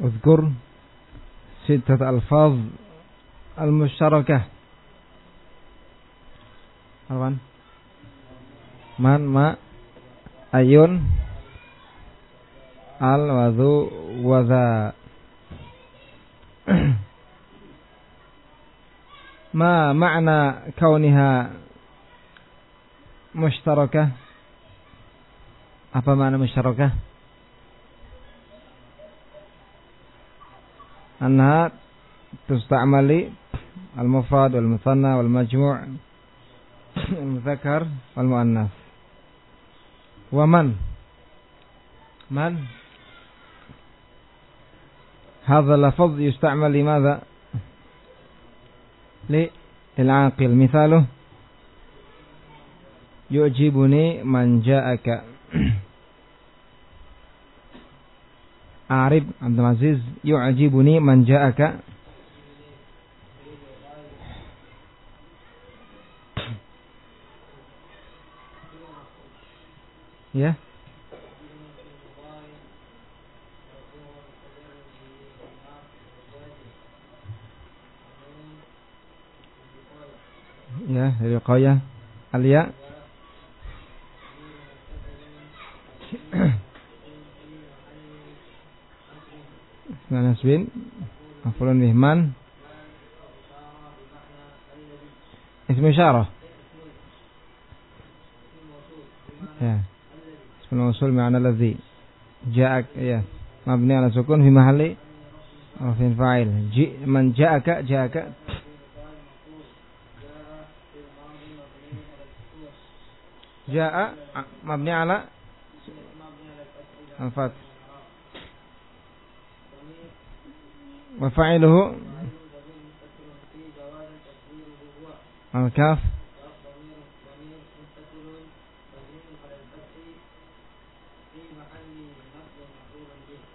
اذكر ستة ألفاظ المشتركة. أربعا من ما. أيون. al wadhu wadha ما معنى كونها مشتركة؟ apa makna musyarakah أنها تستعمل المفرد والمثنى والمجموع المذكر والمؤنث. ومن؟ من؟ هذا اللفظ يستعمل لماذا؟ للعاقل. مثاله يعجبني من جاءك. Arif Abdul Aziz yu'ajibuni man ja'aka Ya. Ya, riqayah. Alia. Nasbin Afulun bihman Ismu isyarah. Ya. Ismu usul ma'ana ladhi Ja'ak ya. Mabni ala sukun fi mahalli Rafin fa'il. Man ja'aka ja'aka. Ja'a mabni ala. Al-fath. Wa fa'iluhu al-kaf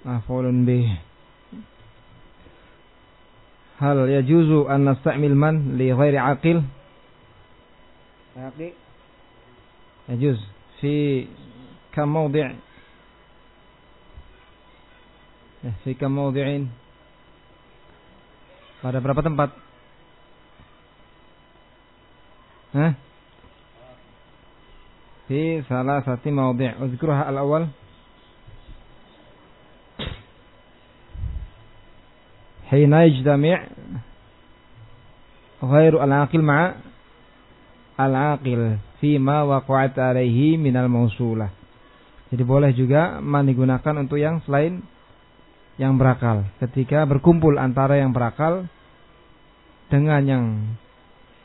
maf'ulun bih. Hal yajuzu an nasta'mil man li ghairi aqil? Aqil يجوز في كم موضع في كم موضع pada berapa tempat Hah? في ثلاثة مواضع اذكرها الأول حين يجتمع غير العاقل مع العاقل fima waqa'at alaihi minal mausulah. Jadi boleh juga man digunakan untuk yang selain yang berakal. Ketika berkumpul antara yang berakal dengan yang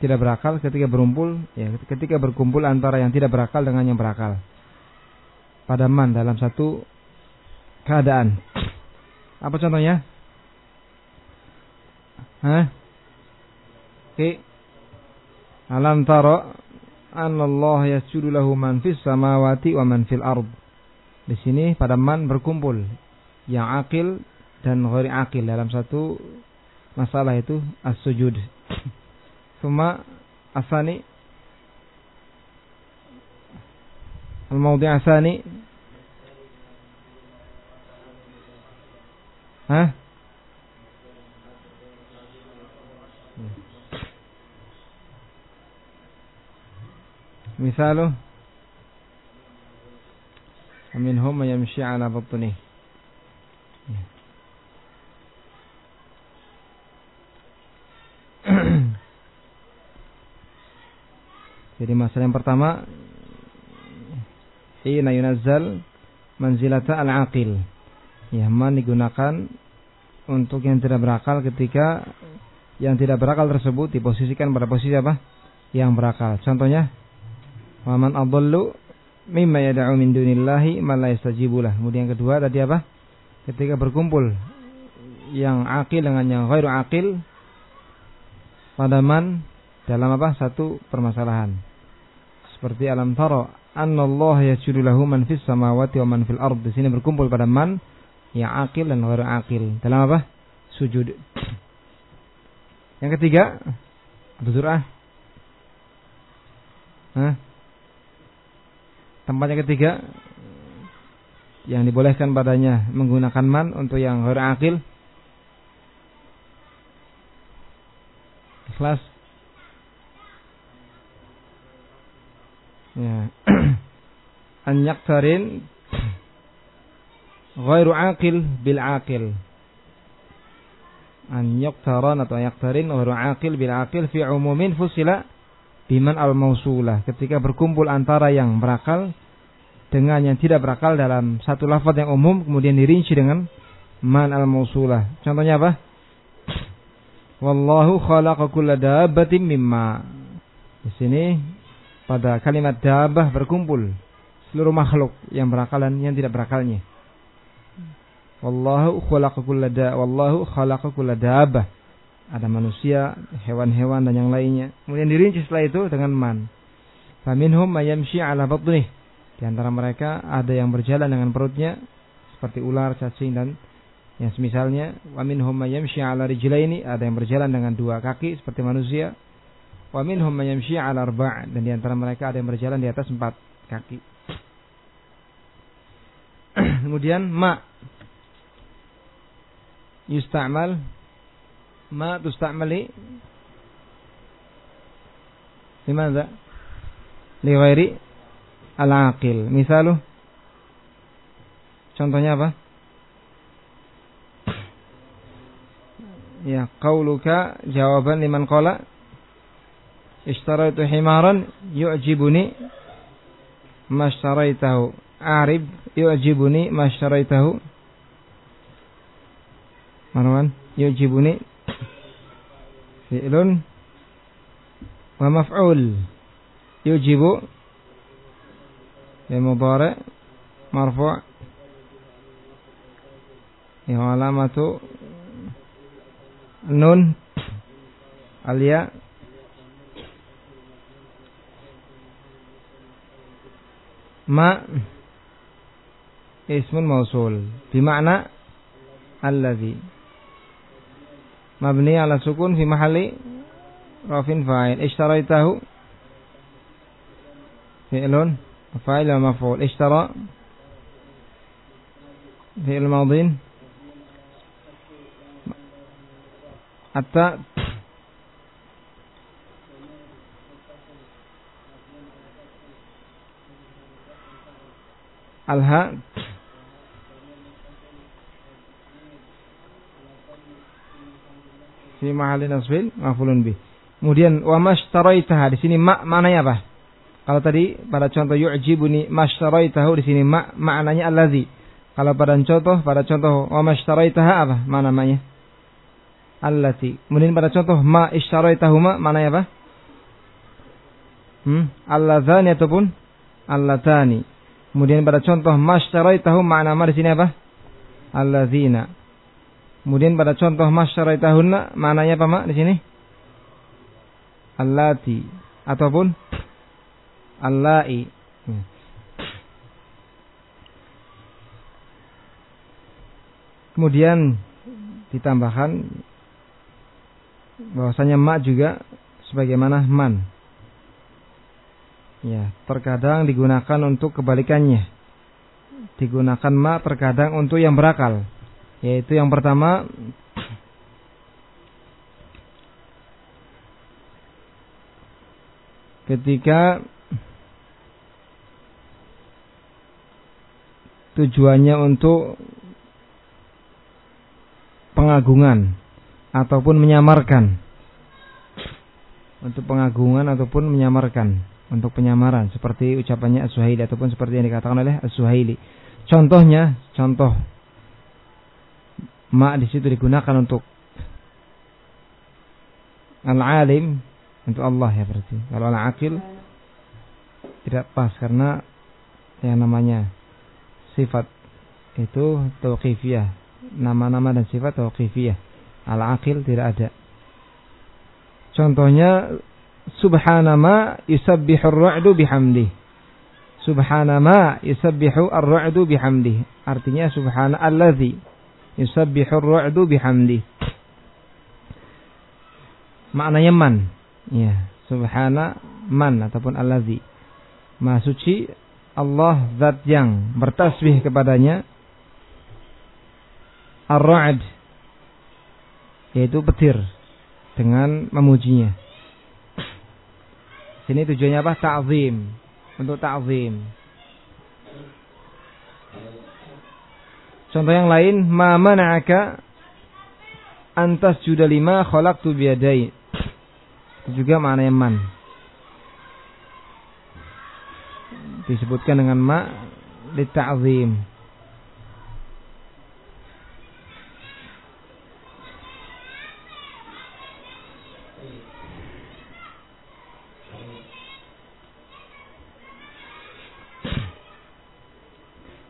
tidak berakal ketika berumpul ya ketika berkumpul antara yang tidak berakal dengan yang berakal pada man dalam satu keadaan apa contohnya Hah? Oke. Alam taro Allah yasjudu lahu man fis samawati wa man fil ard. Di sini pada man berkumpul yang akil dan ghairi akil dalam satu masalah itu as-sujud. Suma asani al-mawdi' asani Hah? مثاله ومنهم من يمشي على بطنه Jadi masalah yang pertama Ina yunazzal manzilata al-aqil Ya, man digunakan untuk yang tidak berakal ketika yang tidak berakal tersebut diposisikan pada posisi apa? Yang berakal. Contohnya Wa man adallu mimma yad'u min dunillahi ma la. Kemudian yang kedua tadi apa? Ketika berkumpul yang akil dengan yang ghairu akil pada man dalam apa? Satu permasalahan seperti alam taro annallaha yasjudu lahu man fis samawati wa man fil ard. Di sini berkumpul pada man yang akil dan ghairu akil. Dalam apa? Sujud. Yang ketiga apa surah? Hah? tempat yang ketiga yang dibolehkan padanya menggunakan man untuk yang ghairu akil. Ikhlas. Ya. An yaktarin ghairu aqil bil aqil. An yaktaran atau yaktarin ghairu aqil bil aqil fi umumin fusila biman al mausulah. Ketika berkumpul antara yang berakal dengan yang tidak berakal dalam satu lafaz yang umum kemudian dirinci dengan man al mausulah. Contohnya apa? Wallahu khalaqa kulla dabbatin mimma. Di sini pada kalimat dabah berkumpul seluruh makhluk yang berakal dan yang tidak berakalnya wallahu khalaqa kulla da wallahu khalaqa kulla dabbah ada manusia, hewan-hewan dan yang lainnya. Kemudian dirinci setelah itu dengan man. Faminhum mayamshi ala batnih. Di antara mereka ada yang berjalan dengan perutnya seperti ular, cacing dan yang semisalnya. Wa minhum mayamshi ala rijlaini, ada yang berjalan dengan dua kaki seperti manusia. Wa minhum man yamshi 'ala arba' dan di antara mereka ada yang berjalan di atas empat kaki. Kemudian ma yustamal ma tustamali limadza li ghairi al-aqil. Misalu contohnya apa? Ya, kau luka, jawaban liman kola ishtaraitu himaran yu'jibuni ma ishtaraitahu arib yu'jibuni ma ishtaraitahu Marwan yu'jibuni fi'lun wa maf'ul. Yujibu ya mudhari marfu' ya alamatu nun alia ma ismun mausul bima'na alladhi mabni ala sukun fi mahalli rafin fa'il ishtaraitahu fi'lun fa'il wa maf'ul ishtara fi'il madin alha fi mahalli nasbil maf'ulun bih. Kemudian wa mashtaraitaha di sini ma maknanya apa? Kalau tadi pada contoh yu'jibuni mashtaraitahu di sini ma maknanya allazi. Kalau pada contoh pada contoh wa mashtaraitaha apa? Mana namanya? Allati. Kemudian pada contoh ma ishtaraitahuma maknanya apa? Hmm? Alladzani ataupun allatani. Kemudian pada contoh mashtaraitahu makna ma di sini apa? Alladzina. Kemudian pada contoh masyaraitahunna mananya apa mak di sini? Allati ataupun allai. Kemudian ditambahkan bahwasanya mak juga sebagaimana man. Ya, terkadang digunakan untuk kebalikannya. Digunakan ma terkadang untuk yang berakal. Yaitu yang pertama ketika tujuannya untuk pengagungan ataupun menyamarkan untuk pengagungan ataupun menyamarkan untuk penyamaran seperti ucapannya As-Suhaili ataupun seperti yang dikatakan oleh As-Suhaili. Contohnya, contoh ma di situ digunakan untuk al-alim untuk Allah ya berarti. Kalau al-akil tidak pas karena yang namanya sifat itu tauqifiyah. Nama-nama dan sifat tauqifiyah. Al-akil tidak ada. Contohnya subhanama yusabbihu ar-ra'du bihamdi. Subhanama yusabbihu ar-ra'du bihamdi. Artinya subhana allazi yusabbihu ar-ra'du bihamdi. Maknanya man. Ya, subhana man ataupun allazi. Maha suci Allah zat yang bertasbih kepadanya ar-ra'd yaitu petir dengan memujinya. Sini tujuannya apa? Ta'zim. Untuk ta'zim. Contoh yang lain, ma mana'aka antas juda lima khalaqtu biyadai. Itu juga maknanya man. Disebutkan dengan ma li ta'zim.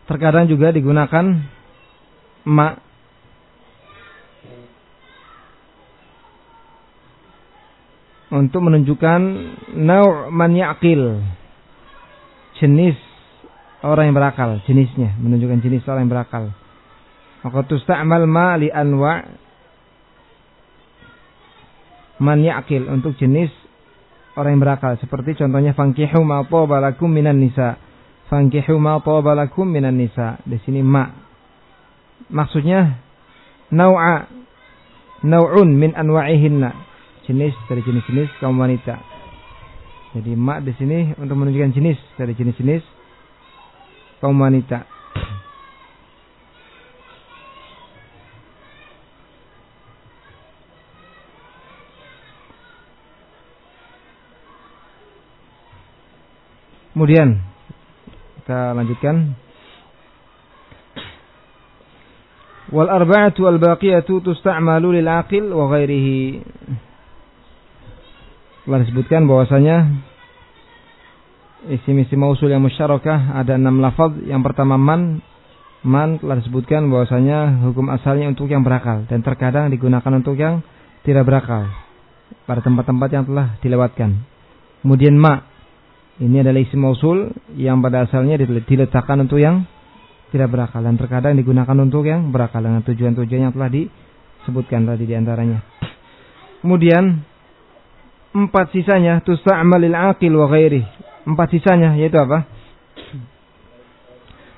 Terkadang juga digunakan ma untuk menunjukkan nau' man ya'qil. Jenis orang yang berakal jenisnya. Menunjukkan jenis orang yang berakal. Maka tusta'mal ma li anwa man ya'qil. Untuk jenis orang yang berakal. Seperti contohnya fankihu ma balakum minan nisa Fankihu ma tabalakum minan nisa. Di sini ma. Maksudnya nau'a nau'un min anwa'ihinna. Jenis dari jenis-jenis kaum wanita. Jadi ma di sini untuk menunjukkan jenis dari jenis-jenis kaum wanita. Kemudian kita lanjutkan. Wal arba'atu wal baqiyatu tusta'malu lil aqil wa ghairihi. Telah disebutkan bahwasanya isim-isim mausul yang musyarakah ada enam lafaz. Yang pertama man, man telah disebutkan bahwasanya hukum asalnya untuk yang berakal dan terkadang digunakan untuk yang tidak berakal pada tempat-tempat yang telah dilewatkan. Kemudian ma ini adalah isim mausul yang pada asalnya diletakkan untuk yang tidak berakal dan terkadang digunakan untuk yang berakal dengan tujuan-tujuan yang telah disebutkan tadi di antaranya. Kemudian empat sisanya tusa'malil aqil wa ghairi. Empat sisanya yaitu apa?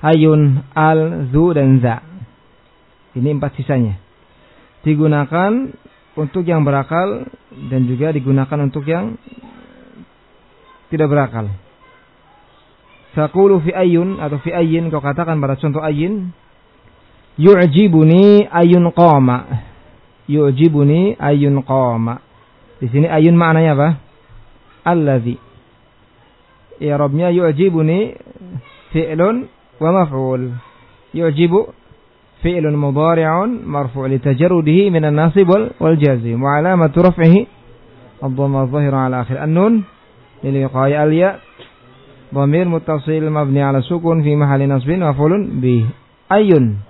Ayun, al, zu dan za. Ini empat sisanya. Digunakan untuk yang berakal dan juga digunakan untuk yang tidak berakal. Sakulu fi ayun atau fi ayin kau katakan pada contoh ayin yu'jibuni ayun qama. Yu'jibuni ayun qama. Di sini ayun maknanya apa? Allazi. I'rabnya yu'jibuni fi'lun wa maf'ul. Yu'jibu fi'lun mudari'un marfu' li tajarrudihi min an-nasib wal jazim wa alamatu raf'ihi ad-dhamma adh-dhahira 'ala akhir an-nun liliqai alya Dhamir muttasil mabni ala sukun fi mahalli nasbin maf'ulun bi ayun.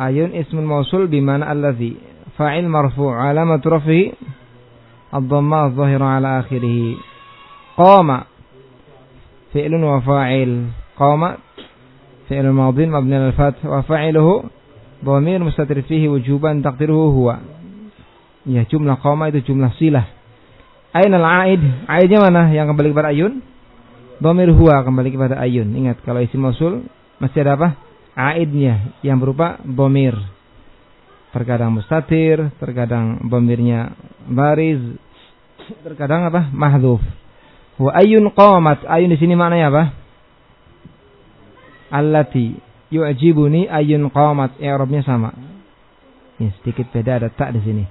Ayun ismun mausul bi mana allazi fa'il marfu' alamat rafi ad-dhamma adh-dhahira ala akhirih. Qama fi'lun wa fa'il. Qama fi'l madin mabni ala fath wa fa'iluhu dhamir mustatir fihi wujuban taqdiruhu huwa. Ya jumlah qama itu jumlah silah. Ainal aid? Aidnya mana yang kembali kepada ayun? Domir huwa kembali kepada ayun. Ingat kalau isim mausul masih ada apa? Aidnya yang berupa bomir. Terkadang mustatir, terkadang bomirnya baris, terkadang apa? Mahdhuf. Wa ayun qamat. Ayun di sini maknanya apa? Allati yu'jibuni ayun qamat. I'rabnya sama. Ini sedikit beda ada tak di sini.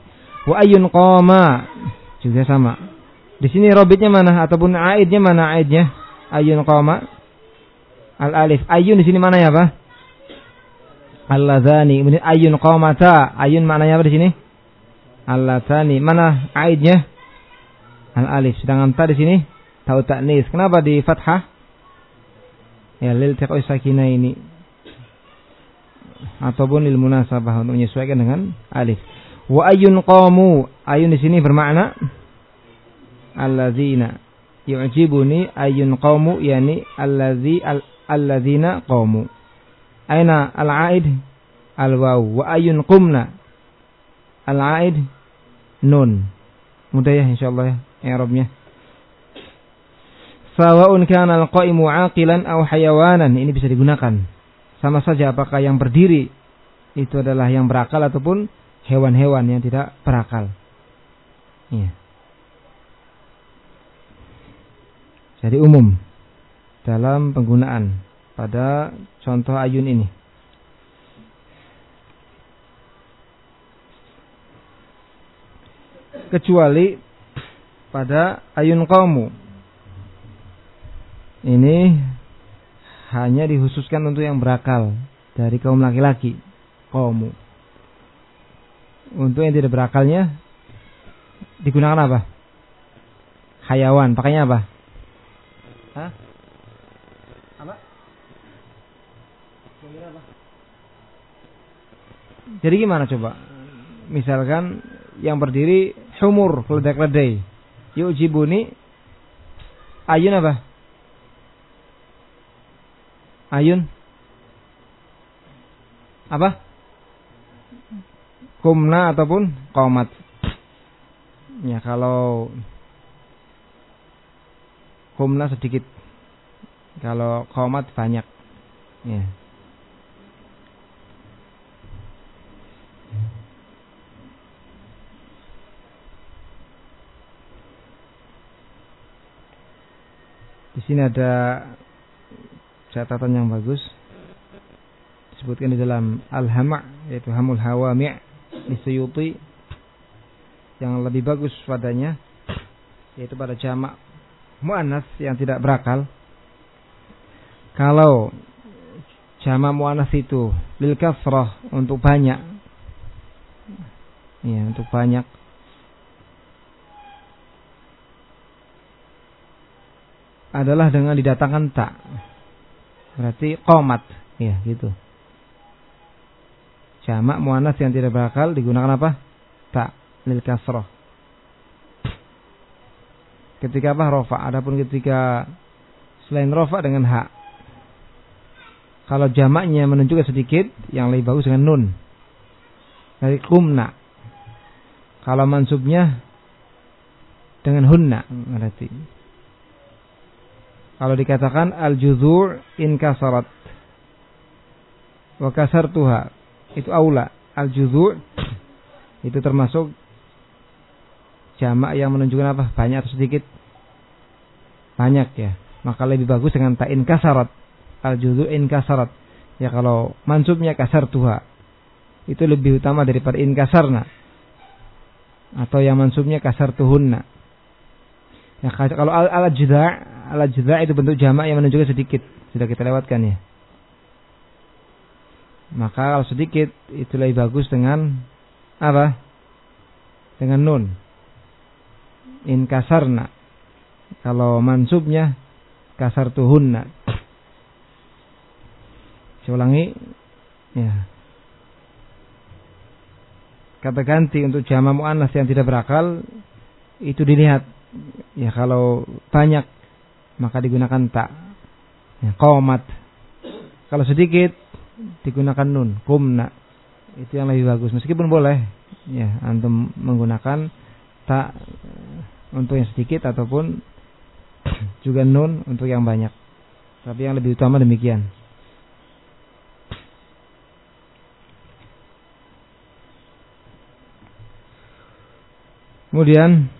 Wa ayun qama juga sama. Di sini robitnya mana ataupun aidnya mana aidnya? Ayun qama. Al alif. Ayun di sini mana ya, Pak? Alladzani. Kemudian ayun qamata. Ayun maknanya apa di sini? Alladzani. Mana aidnya? Al alif. Sedangkan ta di sini tahu taknis. Kenapa di fathah? Ya lil taqwa sakina ini ataupun lil munasabah untuk menyesuaikan dengan alif. Wa ayun qamu. Ayun di sini bermakna alladzina yu'jibuni ayun qaumu yani alladzi alladzina qaumu aina al-aid? Al-waw. Wa ayun qumna? Al-aid? Nun. Mudah ya insyaallah ya i'rabnya Sawa'un kana al-qaimu 'aqilan aw hayawanan. Ini bisa digunakan. Sama saja apakah yang berdiri itu adalah yang berakal ataupun hewan-hewan yang tidak berakal Ya. Jadi umum dalam penggunaan pada contoh ayun ini. Kecuali pada ayun kaumu. Ini hanya dikhususkan untuk yang berakal dari kaum laki-laki, kaumu. Untuk yang tidak berakalnya digunakan apa? Hayawan, pakainya apa? Hah? Apa? apa? Jadi gimana coba? Misalkan yang berdiri humur keledai-keledai. Yuk jibuni ayun apa? Ayun apa? Kumna ataupun komat. Ya kalau humna sedikit. Kalau komat banyak. Ya. Di sini ada catatan yang bagus. Disebutkan di dalam Al-Hama' yaitu Hamul Hawami' di Suyuti yang lebih bagus padanya yaitu pada jamak muannas yang tidak berakal. Kalau jama muannas itu lil kasrah untuk banyak. Ya, untuk banyak. Adalah dengan didatangkan tak. Berarti komat. Ya, gitu. Jamak muannas yang tidak berakal digunakan apa? Tak. Lil kasrah ketika apa? Rofa. Adapun ketika selain rofa dengan hak kalau jamaknya menunjukkan sedikit yang lebih bagus dengan nun. Dari kumna. Kalau mansubnya dengan hunna berarti. Kalau dikatakan al juzur in kasarat. Wa kasartuha itu aula al juzur itu termasuk jamak yang menunjukkan apa? Banyak atau sedikit? Banyak ya. Maka lebih bagus dengan ta'in kasarat. Al judu in kasarat. Ya kalau mansubnya kasar tuha. Itu lebih utama daripada in kasarna. Atau yang mansubnya kasar tuhunna. Ya, kalau al al jeda al jeda itu bentuk jamak yang menunjukkan sedikit. Sudah kita lewatkan ya. Maka kalau sedikit itu lebih bagus dengan apa? Dengan nun in kasarna. Kalau mansubnya kasar tuhunna. Saya ulangi. Ya. Kata ganti untuk jama mu'annas yang tidak berakal itu dilihat. Ya kalau banyak maka digunakan tak. Ya, komat. Kalau sedikit digunakan nun, kumna. Itu yang lebih bagus. Meskipun boleh ya antum menggunakan tak untuk yang sedikit ataupun juga nun untuk yang banyak. Tapi yang lebih utama demikian. Kemudian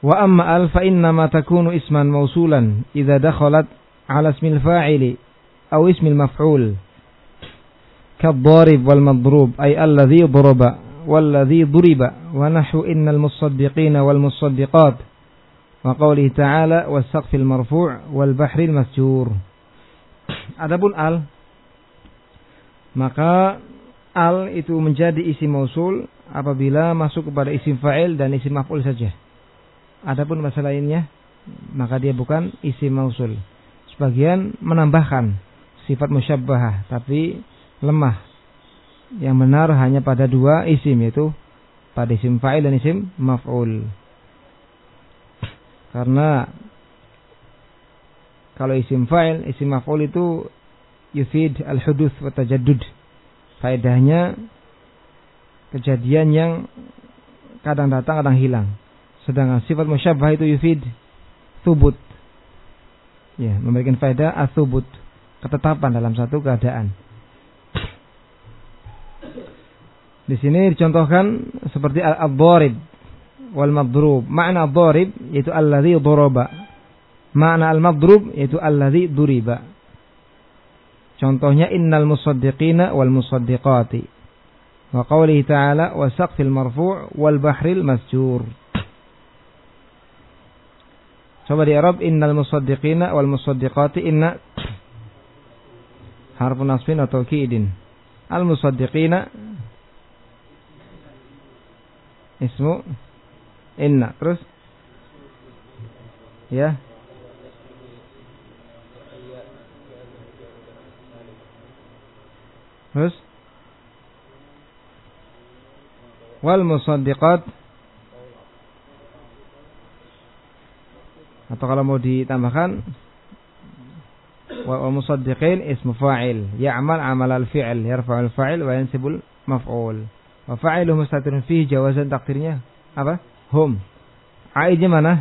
wa amma al fa inna ma takunu isman mausulan idza dakhalat ala ismil fa'ili aw ismil maf'ul كالضارب والمضروب أي الذي ضرب والذي ضرب ونحو إن المصدقين والمصدقات وقوله تعالى والسقف المرفوع والبحر المسجور Adapun al maka al itu menjadi isim mausul apabila masuk kepada isim fa'il dan isim maf'ul saja. Adapun masalah lainnya maka dia bukan isim mausul. Sebagian menambahkan sifat musyabbahah tapi lemah yang benar hanya pada dua isim yaitu pada isim fa'il dan isim maf'ul. Karena kalau isim fa'il, isim maf'ul itu yufid al-hudus wa tajaddud. Faedahnya kejadian yang kadang datang kadang hilang. Sedangkan sifat musyabbah itu yufid thubut. Ya, memberikan faedah asubut, ketetapan dalam satu keadaan. Di sini dicontohkan seperti al-dharib wal madrub. Makna dharib yaitu alladhi daraba. Makna al-madrub yaitu alladhi duriba. Contohnya innal musaddiqina wal musaddiqati. Wa qawlihi ta'ala wa saqfil marfu' wal bahril masjur. Coba di Arab innal musaddiqina wal musaddiqati inna harfun nasbin atau ki'idin. Al musaddiqina ismu. Inna. Terus? Ya. Terus? Wal musaddiqat atau kalau mau ditambahkan fa'il ya'mal amal al-fi'l yarfa'ul fa'il wa yansibul maf'ul wa fa'ilu mustatirun fihi jawazan takdirnya apa? hum aidnya mana?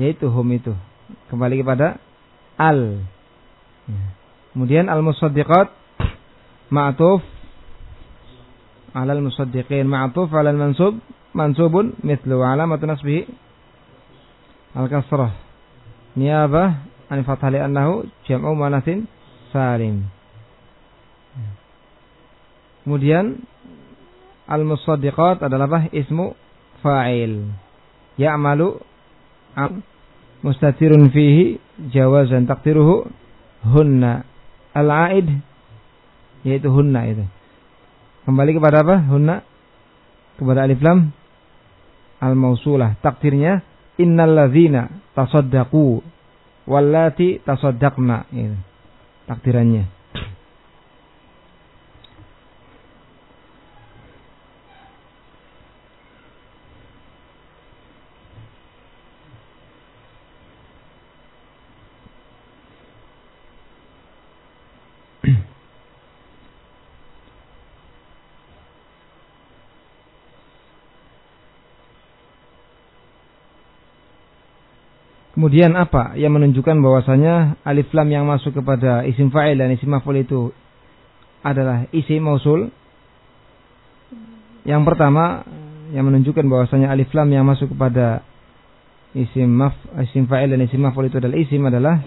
yaitu hum itu. kembali kepada al kemudian al musaddiqat ma'tuf ala al musaddiqin ma'tuf ala al mansub mansubun mithlu alamat nasbihi al kasrah niyabah an fathah annahu jam'u manasin salim. Kemudian al-musaddiqat adalah apa? Ismu fa'il. Ya'malu mustatirun fihi jawazan takdiruhu hunna. Al-aid yaitu hunna itu. Kembali kepada apa? Hunna kepada alif lam al-mausulah. Takdirnya innal ladzina tasaddaqu wallati tasaddaqna. Ini takdirannya Kemudian apa yang menunjukkan bahwasanya alif lam yang masuk kepada isim fa'il dan isim maf'ul itu adalah isim mausul? Yang pertama yang menunjukkan bahwasanya alif lam yang masuk kepada isim maf isim fa'il dan isim maf'ul itu adalah isim adalah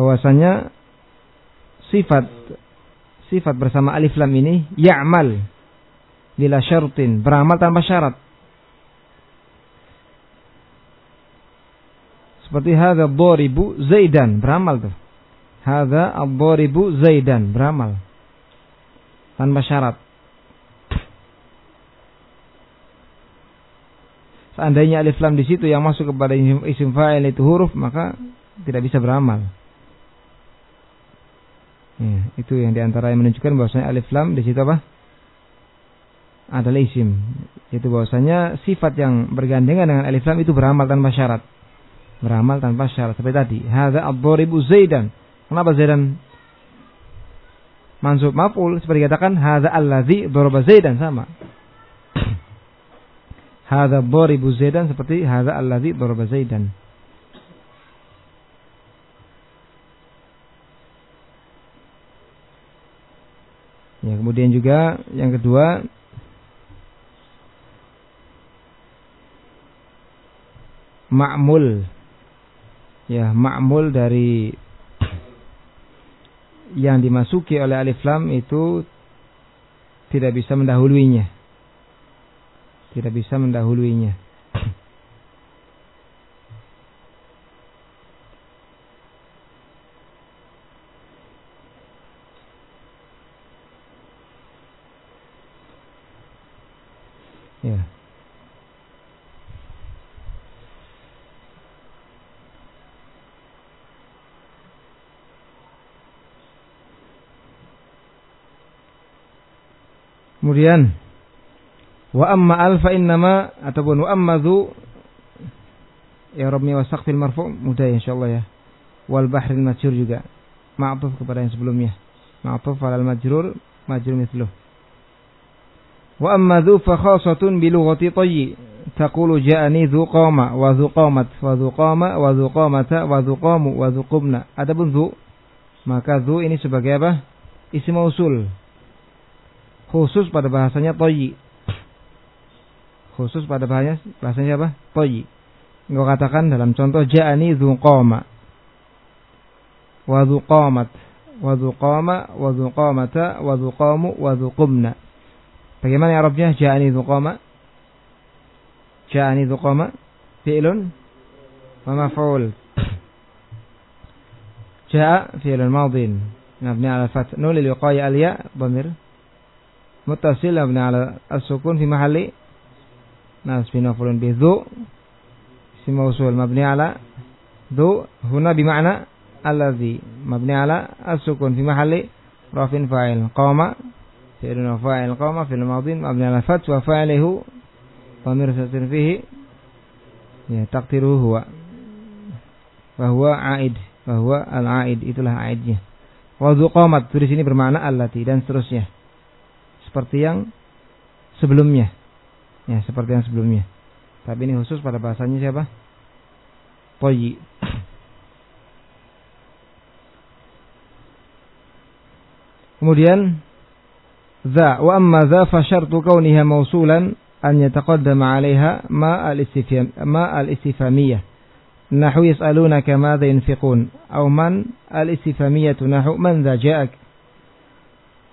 bahwasanya sifat sifat bersama alif lam ini ya'mal bila syartin beramal tanpa syarat Seperti hadza dharibu Zaidan, beramal tuh. Hadza ad-dharibu Zaidan, beramal. Tanpa syarat. Seandainya alif lam di situ yang masuk kepada isim fa'il itu huruf, maka tidak bisa beramal. Ya, itu yang di antara yang menunjukkan bahwasanya alif lam di situ apa? Adalah isim. Itu bahwasanya sifat yang bergandengan dengan alif lam itu beramal tanpa syarat beramal tanpa syarat. Seperti tadi hadza ad-dharibu zaidan. Kenapa zaidan mansub maf'ul? Seperti katakan hadza allazi daraba zaidan. Sama. Hadza ad-dharibu zaidan seperti hadza allazi daraba zaidan. Ya, kemudian juga yang kedua ma'mul ya ma'mul dari yang dimasuki oleh alif lam itu tidak bisa mendahuluinya. Tidak bisa mendahuluinya. ya. Kemudian wa amma al fa innama ataupun wa amma dzu ya rabbi wa saqfil marfu mudah ya insyaallah ya. Wal bahril majrur juga. Ma'tuf kepada yang sebelumnya. Ma'tuf al majrur majrur mithluh. Wa amma dzu fa khasatun bi lughati tayyi taqulu ja'ani dzu qama wa dzu qamat wa dzu qama wa dzu qamata wa dzu qamu wa dzu qumna. Adapun dzu maka dzu ini sebagai apa? Isim mausul khusus pada bahasanya toyi. Khusus pada bahasanya bahasanya apa? Toyi. Engkau katakan dalam contoh ja'ani dzuqama. Wa dzuqamat. Wa dzuqama wa. Bagaimana Arabnya ja'ani dzuqama? Ja'ani dzuqama fi'lun wa maf'ul. Mabni 'ala fath nun lil wiqaya al ya dhamir muttasil mabni 'ala as-sukun fi mahalli nasb maf'ulun bi dhu اسم موصول مبني على ذو هنا بمعنى الذي مبني على السكون في محل رفع فاعل قام فعل وفاعل قام في الماضي مبني على فتح وفاعله ضمير ستر فيه ya takdiru huwa bahwa aid bahwa al aid itulah aidnya wa qamat di sini bermakna allati dan seterusnya seperti yang sebelumnya ya seperti yang sebelumnya tapi ini khusus pada bahasanya siapa? Toyi. Kemudian za wa amma za fa syartu kauniha mausulan an yataqaddama 'alaiha ma al-istifham ma al-istifhamiyah nahu yas'alunaka madha yunfiqun aw man al-istifhamiyatu nahu man za ja'ak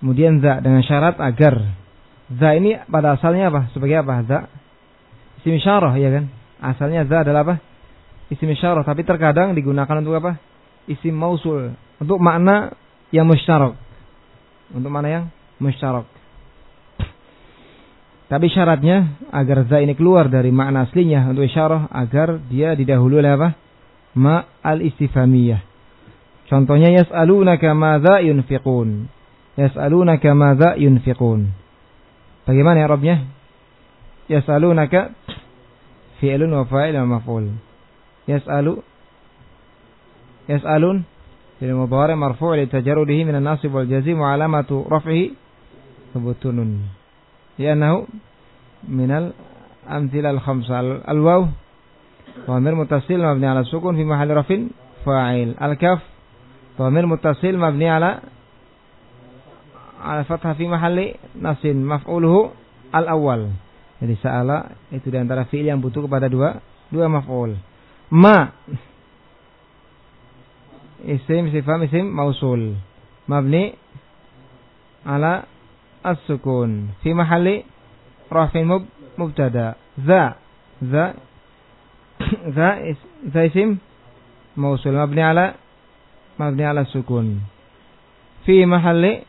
kemudian za dengan syarat agar za ini pada asalnya apa sebagai apa za Isim isyarah ya kan? Asalnya za adalah apa? Isim isyarah, tapi terkadang digunakan untuk apa? Isim mausul, untuk makna yang musyarak. Untuk makna yang musyarak. Tapi syaratnya agar za ini keluar dari makna aslinya untuk isyarah agar dia didahului oleh apa? Ma al-istifhamiyah. Contohnya yas'alunaka madza yunfiqun. Yas'alunaka madza yunfiqun. Bagaimana ya Rabbnya? Yas'alunaka fi'lun wa fa'il wa maf'ul. Yas'alu yas'alun fi'il mudhari marfu' li tajarrudihi min an-nasib wal jazim wa alamatu raf'ihi thubutun. Li'annahu min al-amthila al-khamsa al-waw ضمير متصل مبني على السكون في محل رفع فاعل الكف ضمير متصل مبني على al fathah fi mahalli nasin maf'uluhu al awal. Jadi sa'ala itu di antara fi'il yang butuh kepada dua dua maf'ul. Ma isim sifat isim mausul. Mabni ala as-sukun fi mahalli rafin mub, mubtada. Za za za, is, za isim mausul mabni ala mabni ala sukun. Fi mahalli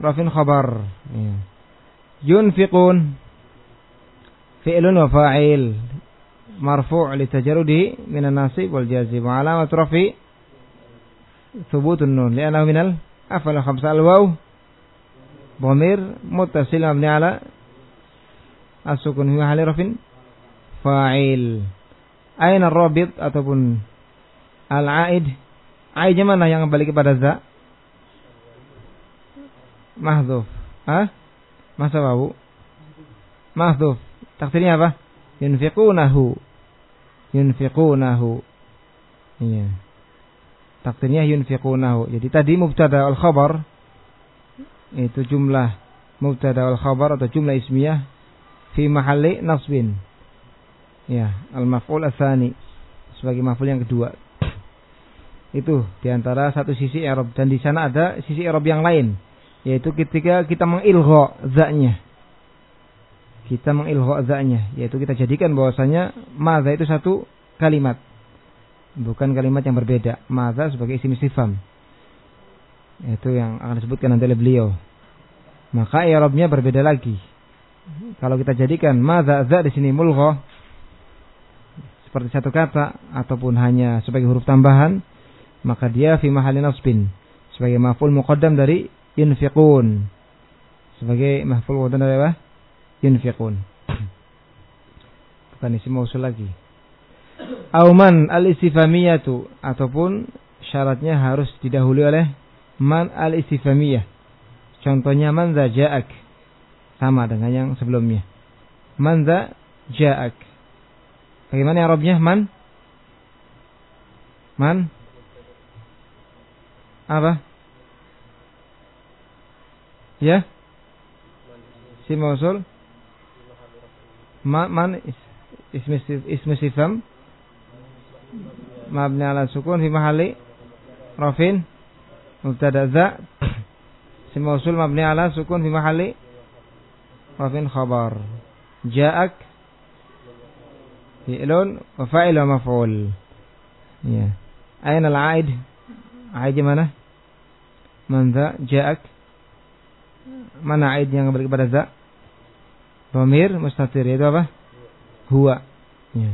rafin khabar. Ya. yunfiqun. Fi'lun wa fa'il. Marfu' li tajarrudi min an-nasib wal jazim. Wa alamat rafi thubutun nun. Li'annahu min al-af'al khamsa. Al-waw muttasil mabni ala as-sukun. Fi mahalli rafin fa'il. Aina ar-rabit ataupun al-aid. Aidnya yang kembali kepada za mahdhuf ha masa babu mahdhuf Takdirnya apa? Yunfiqunahu. Yunfiqunahu. Iya. Takdirnya yunfiqunahu. Jadi tadi mubtada al khabar itu jumlah mubtada al khabar atau jumlah ismiyah fi mahalli nasbin. Ya, al maf'ul asani sebagai maf'ul yang kedua. Itu di antara satu sisi i'rab dan di sana ada sisi i'rab yang lain yaitu ketika kita mengilgha zaknya. Kita mengilgha'zanya yaitu kita jadikan bahwasanya madza itu satu kalimat. Bukan kalimat yang berbeda. Madza sebagai isim istifham itu yang akan disebutkan nanti oleh beliau. Maka i'rabnya berbeda lagi. Kalau kita jadikan madza za di sini mulgha seperti satu kata ataupun hanya sebagai huruf tambahan maka dia fi mahalli nasbin sebagai maf'ul muqaddam dari yunfiqun sebagai maf'ul muqaddam dari apa yunfiqun. Bukan isim mausul lagi. Auman al-istifamiyatu ataupun syaratnya harus didahului oleh man al-istifamiyah. Contohnya man za ja'ak. Sama dengan yang sebelumnya. Man za ja'ak. Bagaimana Arabnya man? Man? Apa? Ya? Isim mausul? Ma man ismi ismi sifam? Mabni ala sukun fi mahalli rafin? Mubtada za? Isim mausul mabni ala sukun fi mahalli rafin khabar. Ja'ak? Fi'lun? Wa fa'il wa maf'ul. Ya. Aina al-aid? Aid mana? Man za? Ja'ak mana aid yang kembali kepada za Domir mustatir itu apa? Huwa. Ya.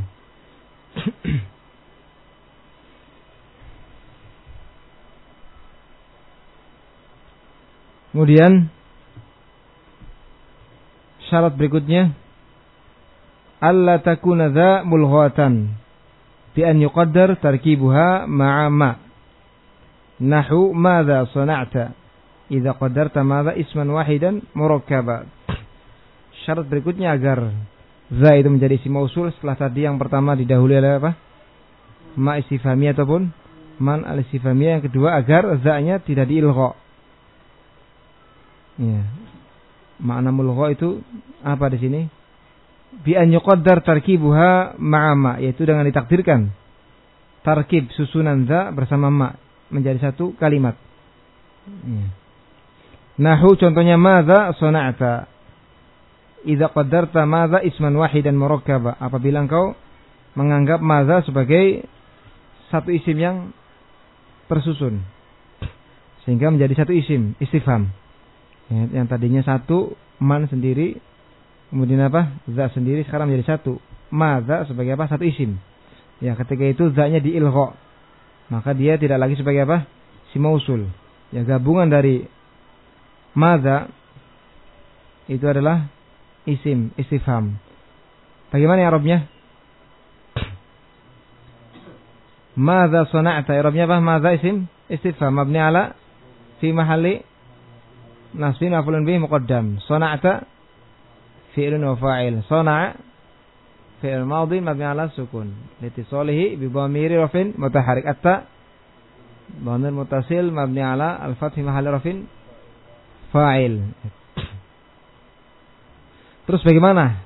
Kemudian syarat berikutnya alla takuna dha mulghatan bi an yuqaddar tarkibuha ma'a ma nahu madza sana'ta idza qaddarta madza isman wahidan murakkaba syarat berikutnya agar za itu menjadi isim mausul setelah tadi yang pertama didahului oleh apa? Ma istifhamiyah ataupun man al istifhamiyah yang kedua agar za-nya tidak diilgha. Ya. Makna mulgha itu apa di sini? Bi an yuqaddar tarkibuha ma'a yaitu dengan ditakdirkan tarkib susunan za bersama ma menjadi satu kalimat. Ya. Nahu contohnya madza sona'ta idza qaddarta madza isman wahidan murakkaba. Apabila engkau menganggap madza sebagai satu isim yang tersusun sehingga menjadi satu isim istifham. Ya, yang tadinya satu man sendiri kemudian apa? Za sendiri sekarang menjadi satu. Madza sebagai apa? Satu isim. Ya ketika itu za-nya diilgha. Maka dia tidak lagi sebagai apa? Si mausul. Ya gabungan dari madza itu adalah isim istifham. Bagaimana ya Arabnya? Mada sana'ta? Arabnya apa? Mada isim istifham mabni ala fi mahalli nasbin maf'ulun bihi muqaddam. Sana'ta fi'lun wa fa'il. Sana'a fi'l madhi mabni ala sukun. Litisalihi bi dhamiri rafin mutaharrik atta dhamir mutasil mabni ala al-fath fi mahalli rafin fa'il. Terus bagaimana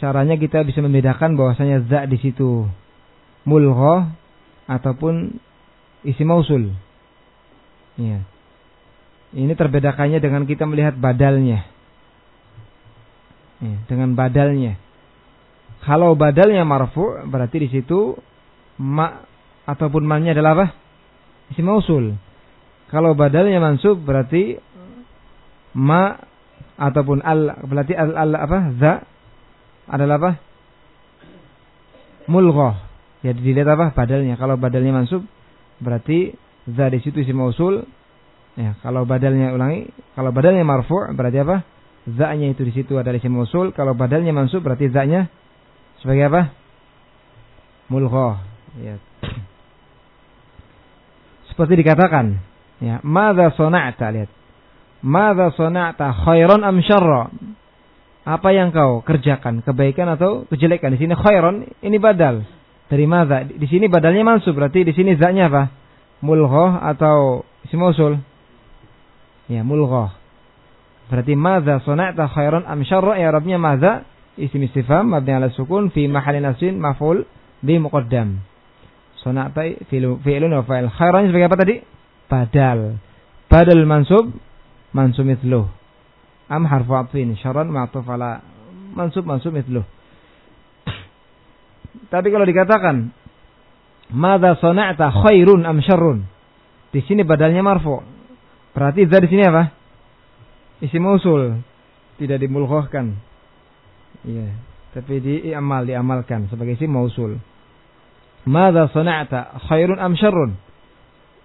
caranya kita bisa membedakan bahwasanya za di situ mulgha ataupun isi mausul? Ya. Ini terbedakannya dengan kita melihat badalnya. Ya, dengan badalnya. Kalau badalnya marfu berarti di situ ma ataupun mannya adalah apa? Isi mausul. Kalau badalnya mansub berarti ma ataupun al berarti al, al apa? Za adalah apa? Mulghah ya dilihat apa? Badalnya. Kalau badalnya mansub berarti za di situ isim mausul. Ya kalau badalnya ulangi kalau badalnya marfu' berarti apa? Za-nya itu di situ adalah isim mausul. Kalau badalnya mansub berarti za-nya sebagai apa? Mulghah ya. Seperti dikatakan. Ya madza sana'ta? Lihat Mada sonata khairon am syarra? Apa yang kau kerjakan, kebaikan atau kejelekan? Di sini khairon ini badal. Dari mada? Di sini badalnya mansub, berarti di sini zaknya apa? Mulghah atau isim usul? Ya, mulghah. Berarti mada sonata khairon am syarra? Ya Arabnya mada? Isim istifham mabni ala sukun fi mahali nasbin maf'ul bi muqaddam. Sonata fi'lun wa fa'il. Khairon sebagai apa tadi? Badal. Badal mansub mansub mithluh. Am harfu atfin syaran ma'tuf ala mansub mansub mithluh. Tapi kalau dikatakan Mada sana'ta khairun am syarrun? Di sini badalnya marfu. Berarti za di sini apa? Isi usul. Tidak dimulghahkan. Iya, tapi diamal diamalkan sebagai isi mausul. Mada sana'ta khairun am syarrun?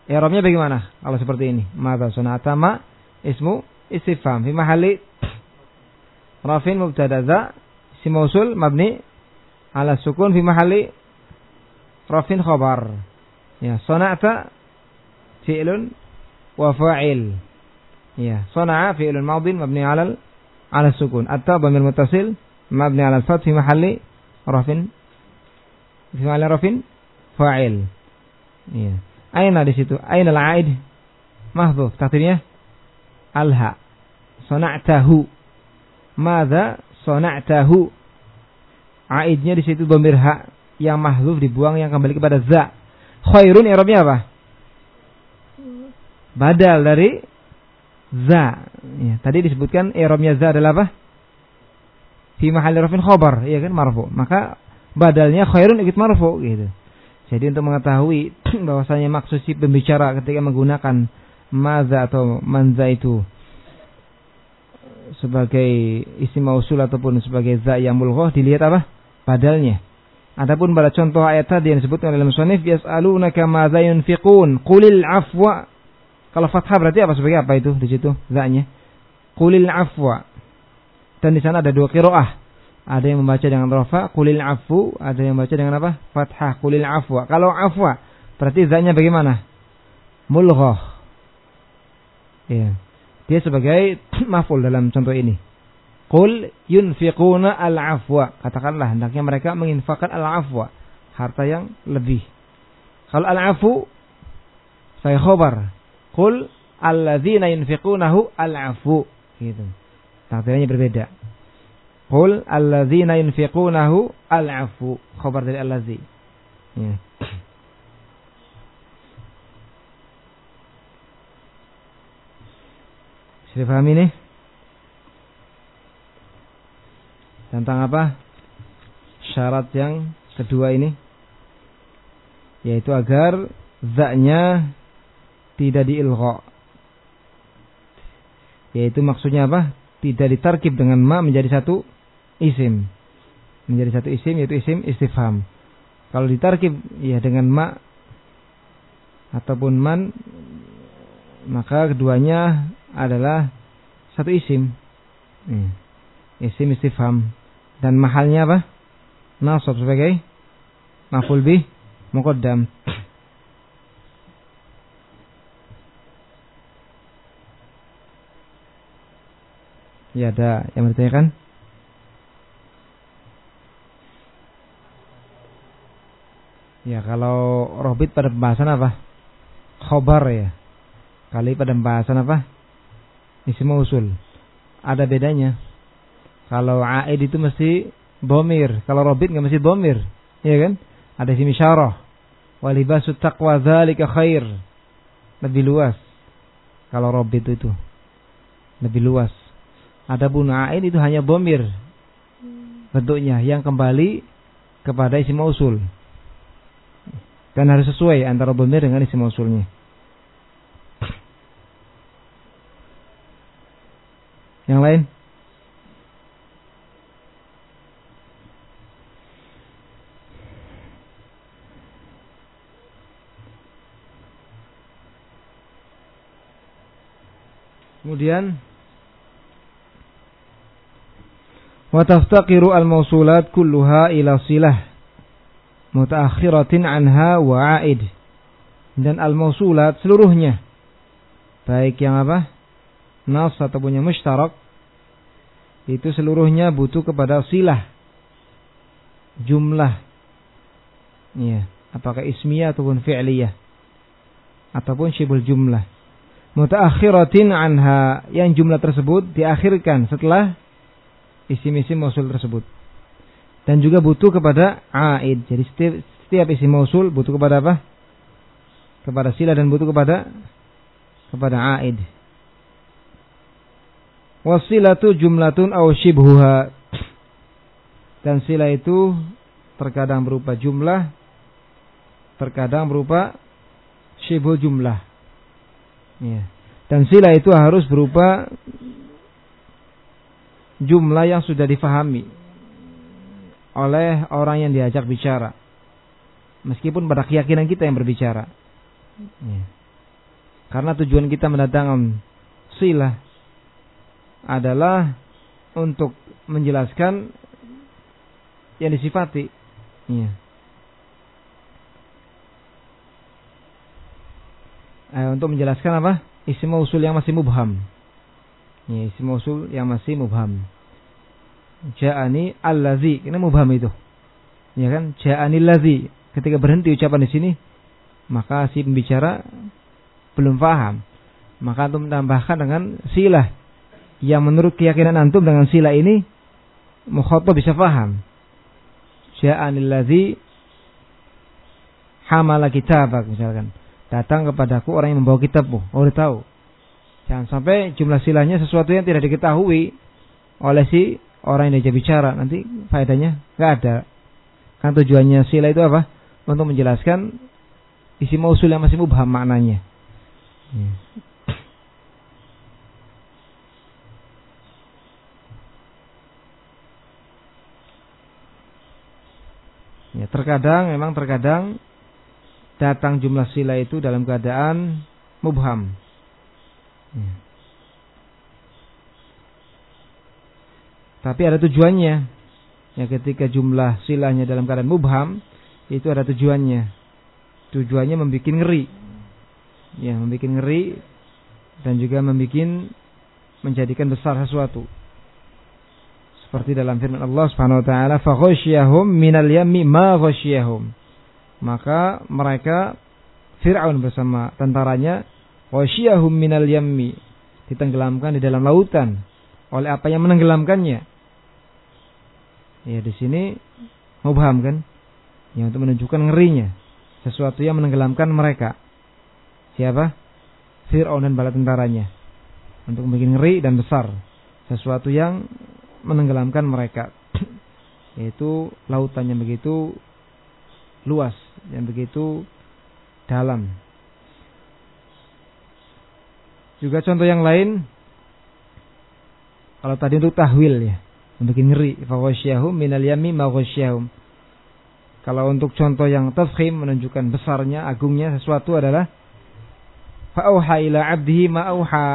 I'rabnya bagaimana kalau seperti ini? Mada sana'ta ma ismu istifham fi mahalli rafin mubtada za isim mausul mabni ala sukun fi mahalli rafin khabar ya sana'ta fi'lun wa fa'il ya sana'a fi'lun madin mabni ala ala sukun atau dhamir muttasil mabni ala fath fi mahalli rafin fi mahalli rafin fa'il ya aina di situ aina al-aid mahdzuf takdirnya alha sana'tahu Mada sona'tahu. Aidnya di situ domir hak yang mahzuf dibuang yang kembali kepada za. Khairun i'rabnya apa? Badal dari za. Ya, tadi disebutkan i'rabnya za adalah apa? Fi mahalli rafin khabar, iya kan marfu. Maka badalnya khairun ikut marfu gitu. Jadi untuk mengetahui bahwasanya maksud si pembicara ketika menggunakan maza atau manza itu sebagai isim mausul ataupun sebagai za yang mulghah dilihat apa? Badalnya. Adapun pada contoh ayat tadi yang disebutkan dalam sunif yas'alunaka madza yunfiqun qulil afwa. Kalau fathah berarti apa sebagai apa itu di situ za-nya? Qulil afwa. Dan di sana ada dua qiraah. Ada yang membaca dengan rafa, qulil afu, ada yang membaca dengan apa? Fathah, qulil afwa. Kalau afwa berarti za-nya bagaimana? Mulghah. Ya. Dia sebagai maful dalam contoh ini. Qul yunfiquna al-afwa. Katakanlah hendaknya mereka menginfakkan al-afwa, harta yang lebih. Kalau al-afu saya khobar. Qul alladzina yunfiqunahu al-afu. Gitu. Takdirnya berbeda. Qul alladzina yunfiqunahu al-afu. Khobar dari allazi. Ya. Paham ini? Tentang apa? Syarat yang kedua ini yaitu agar zaknya tidak diilgha. Yaitu maksudnya apa? Tidak ditarkib dengan ma menjadi satu isim. Menjadi satu isim yaitu isim istifham. Kalau ditarkib ya dengan ma ataupun man maka keduanya adalah satu isim. Hmm. Isim istifham. Dan mahalnya apa? Nasab sebagai maful bih muqaddam. Ya ada yang bertanyakan? Ya kalau robit pada pembahasan apa? Khobar ya. Kali pada pembahasan apa? Isim usul. Ada bedanya. Kalau aid itu mesti bomir. Kalau robit nggak mesti bomir. Iya kan? Ada isim isyarah. Walibasu taqwa dzalika khair. Lebih luas. Kalau robit itu. Lebih luas. Adapun aid itu hanya bomir. Bentuknya yang kembali kepada isim usul. Dan harus sesuai antara bomir dengan isim usulnya. Lain? Kemudian wa taftaqiru al-mausulat kulluha ila silah mutaakhiratin anha wa aid. Dan al-mausulat seluruhnya baik yang apa? nas ataupun yang mushtarak itu seluruhnya butuh kepada silah. Jumlah. Ya apakah ismiyah ataupun fi'liyah. Ataupun syibul jumlah. Mutaakhiratin anha. Yang jumlah tersebut diakhirkan setelah isim-isim mausul tersebut. Dan juga butuh kepada aid. Jadi setiap, setiap isim mausul butuh kepada apa? Kepada silah dan butuh kepada kepada aid Wasilatu jumlatun aw shibhuha. Dan sila itu terkadang berupa jumlah, terkadang berupa shibhu jumlah. Ya. Dan sila itu harus berupa jumlah yang sudah difahami oleh orang yang diajak bicara. Meskipun pada keyakinan kita yang berbicara. Ya. Karena tujuan kita mendatangkan silah adalah untuk menjelaskan yang disifati. Ya. Eh, untuk menjelaskan apa? Isim usul yang masih mubham. Ya, isim usul yang masih mubham. Ja'ani allazi. Ini mubham itu. Ya kan? Ja'ani allazi. Ketika berhenti ucapan di sini, maka si pembicara belum paham. Maka untuk menambahkan dengan silah yang menurut keyakinan antum dengan sila ini mukhatab bisa faham. Ja'anil ladzi hamala kitabak misalkan. Datang kepadaku orang yang membawa kitabmu. Oh, udah tahu. Jangan sampai jumlah silanya sesuatu yang tidak diketahui oleh si orang yang diajak bicara. Nanti faedahnya nggak ada. Kan tujuannya sila itu apa? Untuk menjelaskan isi mausul yang masih mubham maknanya. Ya. Terkadang memang terkadang datang jumlah sila itu dalam keadaan mubham. Ya. Tapi ada tujuannya. Ya ketika jumlah silanya dalam keadaan mubham itu ada tujuannya. Tujuannya membuat ngeri. Ya, membuat ngeri dan juga membuat menjadikan besar sesuatu. Seperti dalam firman Allah Subhanahu wa taala, "Fa minal yammi ma ghasyiyahum." Maka mereka Fir'aun bersama tentaranya ghasyiyahum minal yammi ditenggelamkan di dalam lautan oleh apa yang menenggelamkannya. Ya di sini mubham kan? Ya untuk menunjukkan ngerinya sesuatu yang menenggelamkan mereka. Siapa? Fir'aun dan bala tentaranya. Untuk membuat ngeri dan besar. Sesuatu yang menenggelamkan mereka. Yaitu lautan yang begitu luas yang begitu dalam. Juga contoh yang lain kalau tadi untuk tahwil ya membuat ngeri faghasyahum minal yami kalau untuk contoh yang tafkhim menunjukkan besarnya agungnya sesuatu adalah fa'auha ila abdihi ma'auha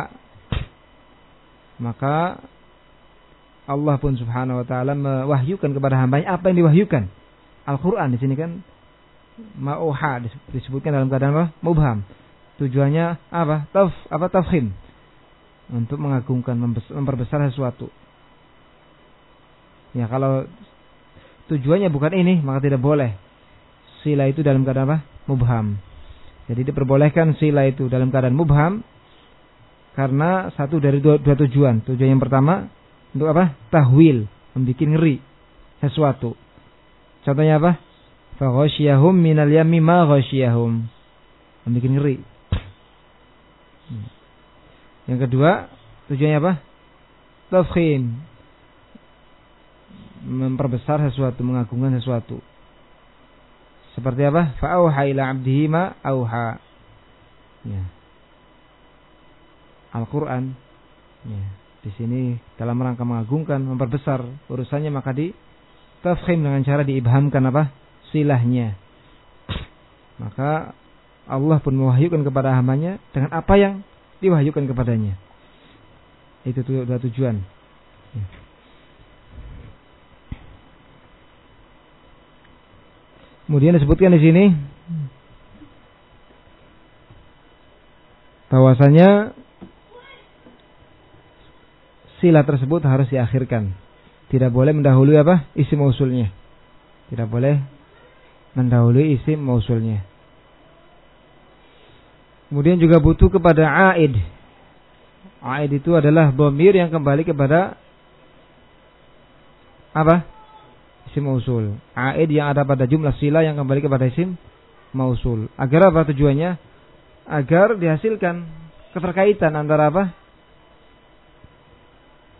maka Allah pun subhanahu wa ta'ala mewahyukan kepada hambanya apa yang diwahyukan. Al-Quran di sini kan ma'uha disebutkan dalam keadaan apa? Mubham. Tujuannya apa? Taf, apa tafhim. Untuk mengagungkan, memperbesar sesuatu. Ya kalau tujuannya bukan ini, maka tidak boleh. Sila itu dalam keadaan apa? Mubham. Jadi diperbolehkan sila itu dalam keadaan mubham karena satu dari dua, dua tujuan. Tujuan yang pertama untuk apa? Tahwil, membuat ngeri sesuatu. Contohnya apa? Faghasyahum minal yammi ma ghasyahum. Membuat ngeri. Yang kedua, tujuannya apa? Tafkhim. Memperbesar sesuatu, mengagungkan sesuatu. Seperti apa? Fa'auha ila abdihi ma auha. Ya. Al-Quran. Ya di sini dalam rangka mengagungkan, memperbesar urusannya maka di tafkhim dengan cara diibhamkan apa? silahnya. Maka Allah pun mewahyukan kepada hambanya dengan apa yang diwahyukan kepadanya. Itu dua tujuan. Kemudian disebutkan di sini bahwasanya sila tersebut harus diakhirkan. Tidak boleh mendahului apa? Isim mausulnya. Tidak boleh mendahului isim mausulnya. Kemudian juga butuh kepada aid. Aid itu adalah bomir yang kembali kepada apa? Isim mausul. Aid yang ada pada jumlah sila yang kembali kepada isim mausul. Agar apa tujuannya? Agar dihasilkan keterkaitan antara apa?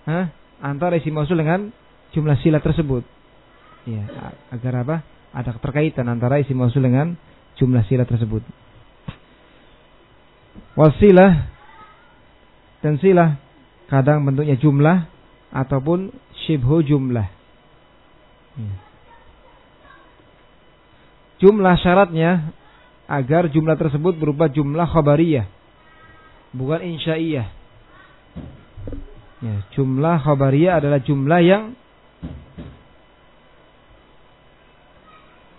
Hah? antara isi mausul dengan jumlah sila tersebut. Ya, agar apa? Ada keterkaitan antara isi mausul dengan jumlah sila tersebut. Wasilah dan silah kadang bentuknya jumlah ataupun shibhu jumlah. Ya. Jumlah syaratnya agar jumlah tersebut berupa jumlah khabariyah bukan insya'iyah Ya, jumlah khabariyah adalah jumlah yang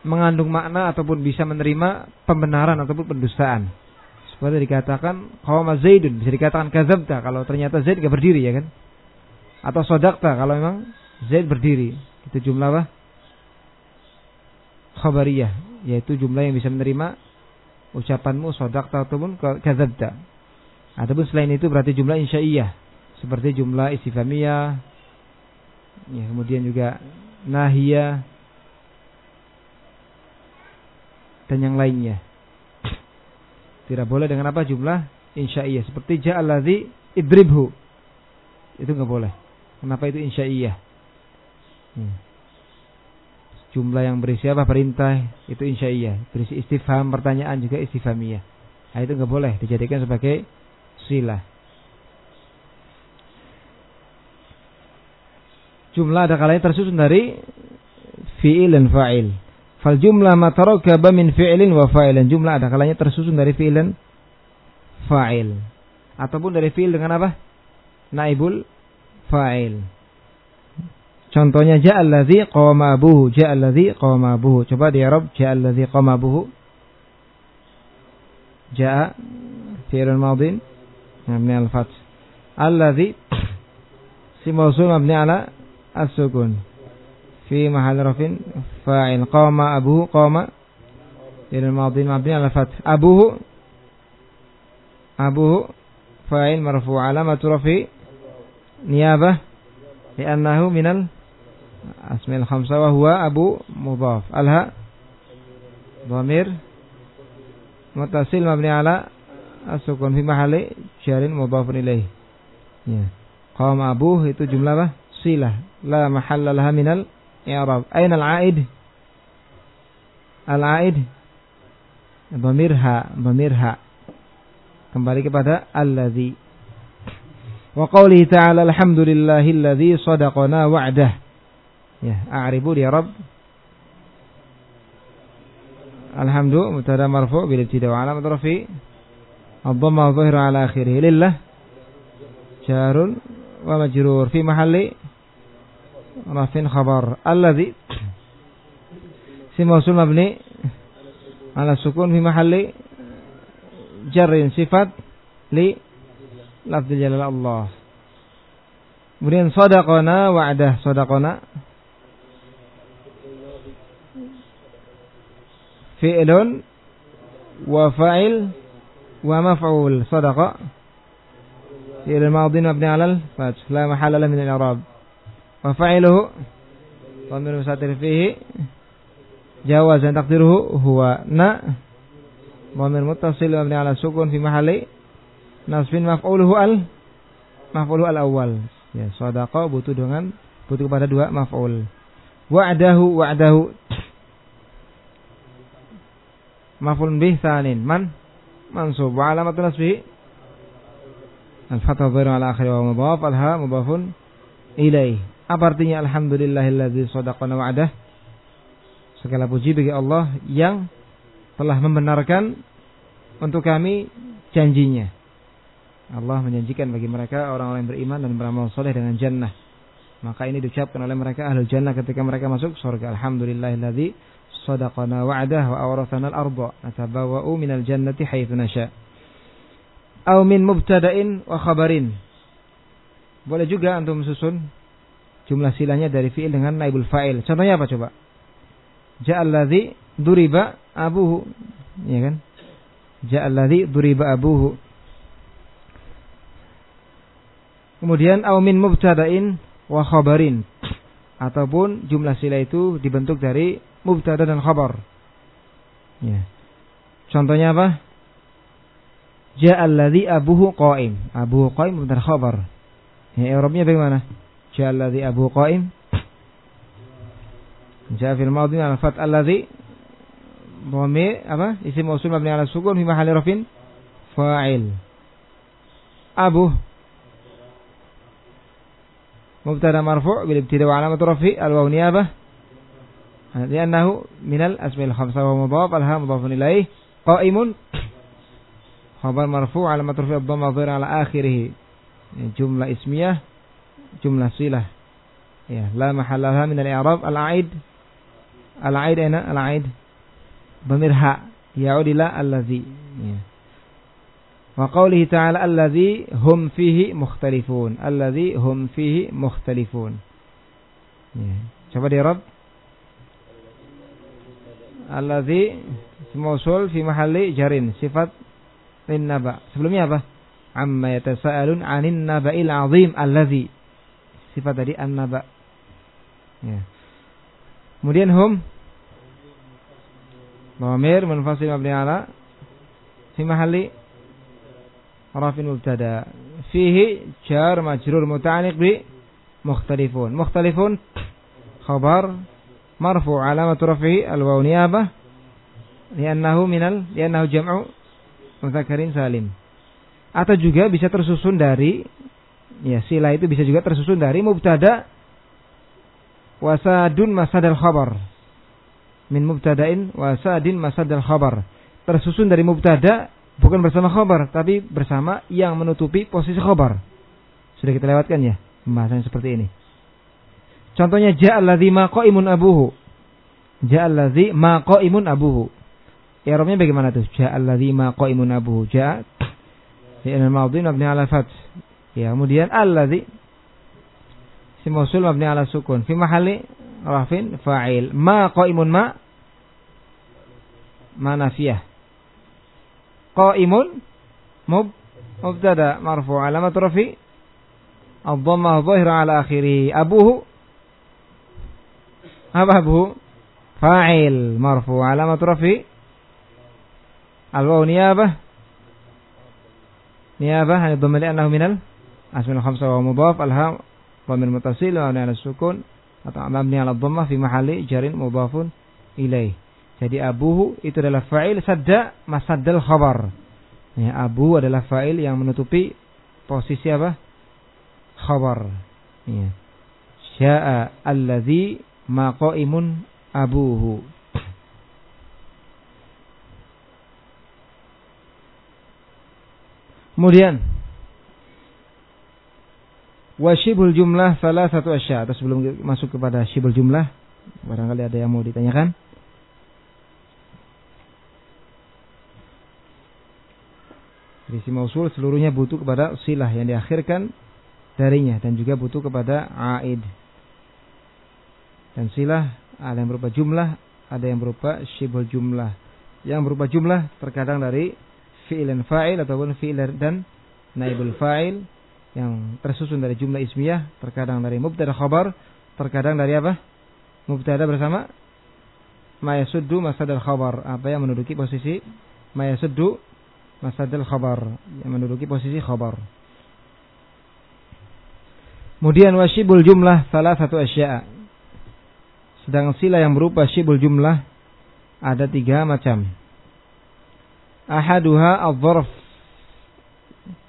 mengandung makna ataupun bisa menerima pembenaran ataupun pendustaan. Seperti dikatakan qawma Zaidun, bisa dikatakan kazabta kalau ternyata Zaid gak berdiri ya kan? Atau sodakta kalau memang Zaid berdiri. Itu jumlah apa? Khabariyah, yaitu jumlah yang bisa menerima ucapanmu sodakta ataupun kazabta. Ataupun selain itu berarti jumlah insya'iyah seperti jumlah istifamiyah ya, kemudian juga nahiyah dan yang lainnya. Tidak boleh dengan apa jumlah insya'iyah seperti ja'alladzi idribhu. Itu nggak boleh. Kenapa itu insya'iyah? Hmm. Jumlah yang berisi apa perintah itu insya'iyah. Berisi istifham pertanyaan juga istifhamiyah. Nah, itu nggak boleh dijadikan sebagai silah. Jumlah ada kalanya tersusun dari fi'il dan fa'il. Fal jumlah matarakaba min fi'lin wa fa'ilin. Jumlah ada kalanya tersusun dari fi'il dan fa'il. Ataupun dari fi'il dengan apa? Naibul fa'il. Contohnya ja'alladzi qama abuhu, ja'alladzi qama abuhu. Coba di Arab ja'alladzi qama abuhu. Ja'a fi'il madin mabni al-fath. Alladzi si mausul mabni ala as-sukun. Fi mahal rafin fa'il qama abuhu qama ilal madhi mabni ala fath. Abuhu abuhu fa'il marfu alamatu rafi niyabah li'annahu minal al-khamsa wa huwa abu mudhaf. Alha dhamir mutasil mabni ala as-sukun. Fi mahali jarin mudhafun ilaih ya. Qama abu itu jumlah apa? Silah la mahalla laha minal i'rab. Aina al-aid? Al-aid dhamirha, dhamirha. Kembali kepada alladzi. Wa qawlihi ta'ala alhamdulillahilladzi sadaqana wa'dah. Ya, a'ribu di Rabb. Alhamdu mubtada marfu bil ibtida wa alamat rafi ad-dhamma dhahira ala akhirih lillah jarun wa majrur fi rafin khabar. Alladhi. Si mausul mabni. Ala sukun fi mahalli. Jarrin sifat. Li. Lafzul jalal Allah. Kemudian sadaqana wa'dah. Sadaqana. Fi'lun. Wa fa'il. Wa maf'ul. Sadaqa. Fi'l madhi mabni 'ala al-fath la mahalla lahu min al-i'rab. wa fa'iluhu dhamir mustatir fihi jawazan taqdiruhu huwa na dhamir muttasil mabni ala sukun fi mahalli nasbin maf'uluhu al maf'uluhu al awal ya sadaqa butuh dengan butuh kepada dua maf'ul. Wa'dahu wa'dahu maf'ul bih tsanin man mansub. Wa alamatu nasbihi al fathah dhairu ala akhir wa mudhaf al ha mudhafun ilaih apa artinya alhamdulillahilladzi sadaqana wa'dah? Segala puji bagi Allah yang telah membenarkan untuk kami janjinya. Allah menjanjikan bagi mereka orang-orang yang beriman dan beramal soleh dengan jannah. Maka ini diucapkan oleh mereka ahli jannah ketika mereka masuk surga. Alhamdulillahilladzi sadaqana wa'dah wa awrathana al-arda natabawwa'u minal jannati haitsu nasha. Aw min mubtada'in wa khabarin. Boleh juga antum susun jumlah silanya dari fi'il dengan naibul fa'il. Contohnya apa coba? Ja'alladzi duriba abuhu. Ya kan? Ja'alladzi duriba abuhu. Kemudian au min mubtada'in wa khabarin. Ataupun jumlah sila itu dibentuk dari mubtada dan khabar. Ya. Contohnya apa? Ja'alladzi abuhu qa'im. Abuhu qa'im mubtada khabar. Ya, Arabnya bagaimana? جاء الذي أبو قائم. جاء في الماضي على فتح الذي ضمير apa isim mausul mabni ala sukun fi mahalli rafin fa'il abu مبتدا مرفوع بالابتداء وعلامة رفعه الواو نيابة. لأنه من الأسماء الخمسة وهو مضاف الها مضاف إليه. قائم. خبر مرفوع علامة رفعه الضمة ظهر على آخره. جملة اسمية. Jumlah silah. Ya, la mahallaha min al-i'rab al-a'id. Al-a'id ana al-a'id dhamir ha ya'ud ila allazi. Ya. Wa qawlihi ta'ala allazi hum fihi mukhtalifun. Allazi hum fihi mukhtalifun. Ya. Coba di Arab. Allazi mausul fi mahalli jarin sifat lin naba. Sebelumnya apa? amma yatasaalun 'anin naba'il 'azim allazi sifat tadi an-naba. Ya. Kemudian hum. Dhamir munfasil mabni ala. Fi mahalli rafin mubtada. Fihi jar majrur muta'alliq bi mukhtalifun. Mukhtalifun khabar marfu alamat rafihi al-waw niyabah. Li'annahu minal li'annahu jam'u mudzakkarin salim. Atau juga bisa tersusun dari ya sila itu bisa juga tersusun dari mubtada wasadun masadal khabar. Min mubtada'in wasadin masadal khabar. Tersusun dari mubtada bukan bersama khabar tapi bersama yang menutupi posisi khabar. Sudah kita lewatkan ya pembahasan seperti ini. Contohnya ja'alladzi ma qa'imun abuhu. Ja'alladzi ma qa'imun abuhu. I'rabnya bagaimana tuh? Ja'alladzi ma qa'imun abuhu. Ja'a. Fi'il madhi mabni 'ala fath. Ya, kemudian alladzi si mausul mabni 'ala sukun fi mahalli rafin fa'il. Ma qa'imun ma ma nafiyah. Qa'imun mub mubtada marfu' alamat rafi ad-dhammah dhahira 'ala akhirih. Abuhu apa abuhu? Fa'il marfu' alamat rafi al-waw niyabah niyabah an dhamma minal asmil khamsa wa mudhaf al-ha dhamir mutasil wa ala sukun atau mabni ala dhamma fi mahalli jarin mudhafun ilaih. Jadi abuhu itu adalah fa'il sadda masaddal khabar. Ya, abu adalah fa'il yang menutupi posisi apa? Khabar. Ya. Sya'a alladhi ma qa'imun abuhu. Kemudian Washibul jumlah salah satu asya. Atau sebelum masuk kepada shibul jumlah, barangkali ada yang mau ditanyakan. Risi mausul seluruhnya butuh kepada silah yang diakhirkan darinya dan juga butuh kepada aid. Dan silah ada yang berupa jumlah, ada yang berupa shibul jumlah. Yang berupa jumlah terkadang dari fi'il fa'il ataupun fi'il dan naibul fa'il yang tersusun dari jumlah ismiyah, terkadang dari mubtada khabar, terkadang dari apa? Mubtada bersama mayasuddu masadal khabar, apa yang menduduki posisi mayasuddu masadal khabar, yang menduduki posisi khabar. Kemudian wasyibul jumlah salah satu asya'a. Sedang sila yang berupa syibul jumlah ada tiga macam. Ahaduha al-dharf.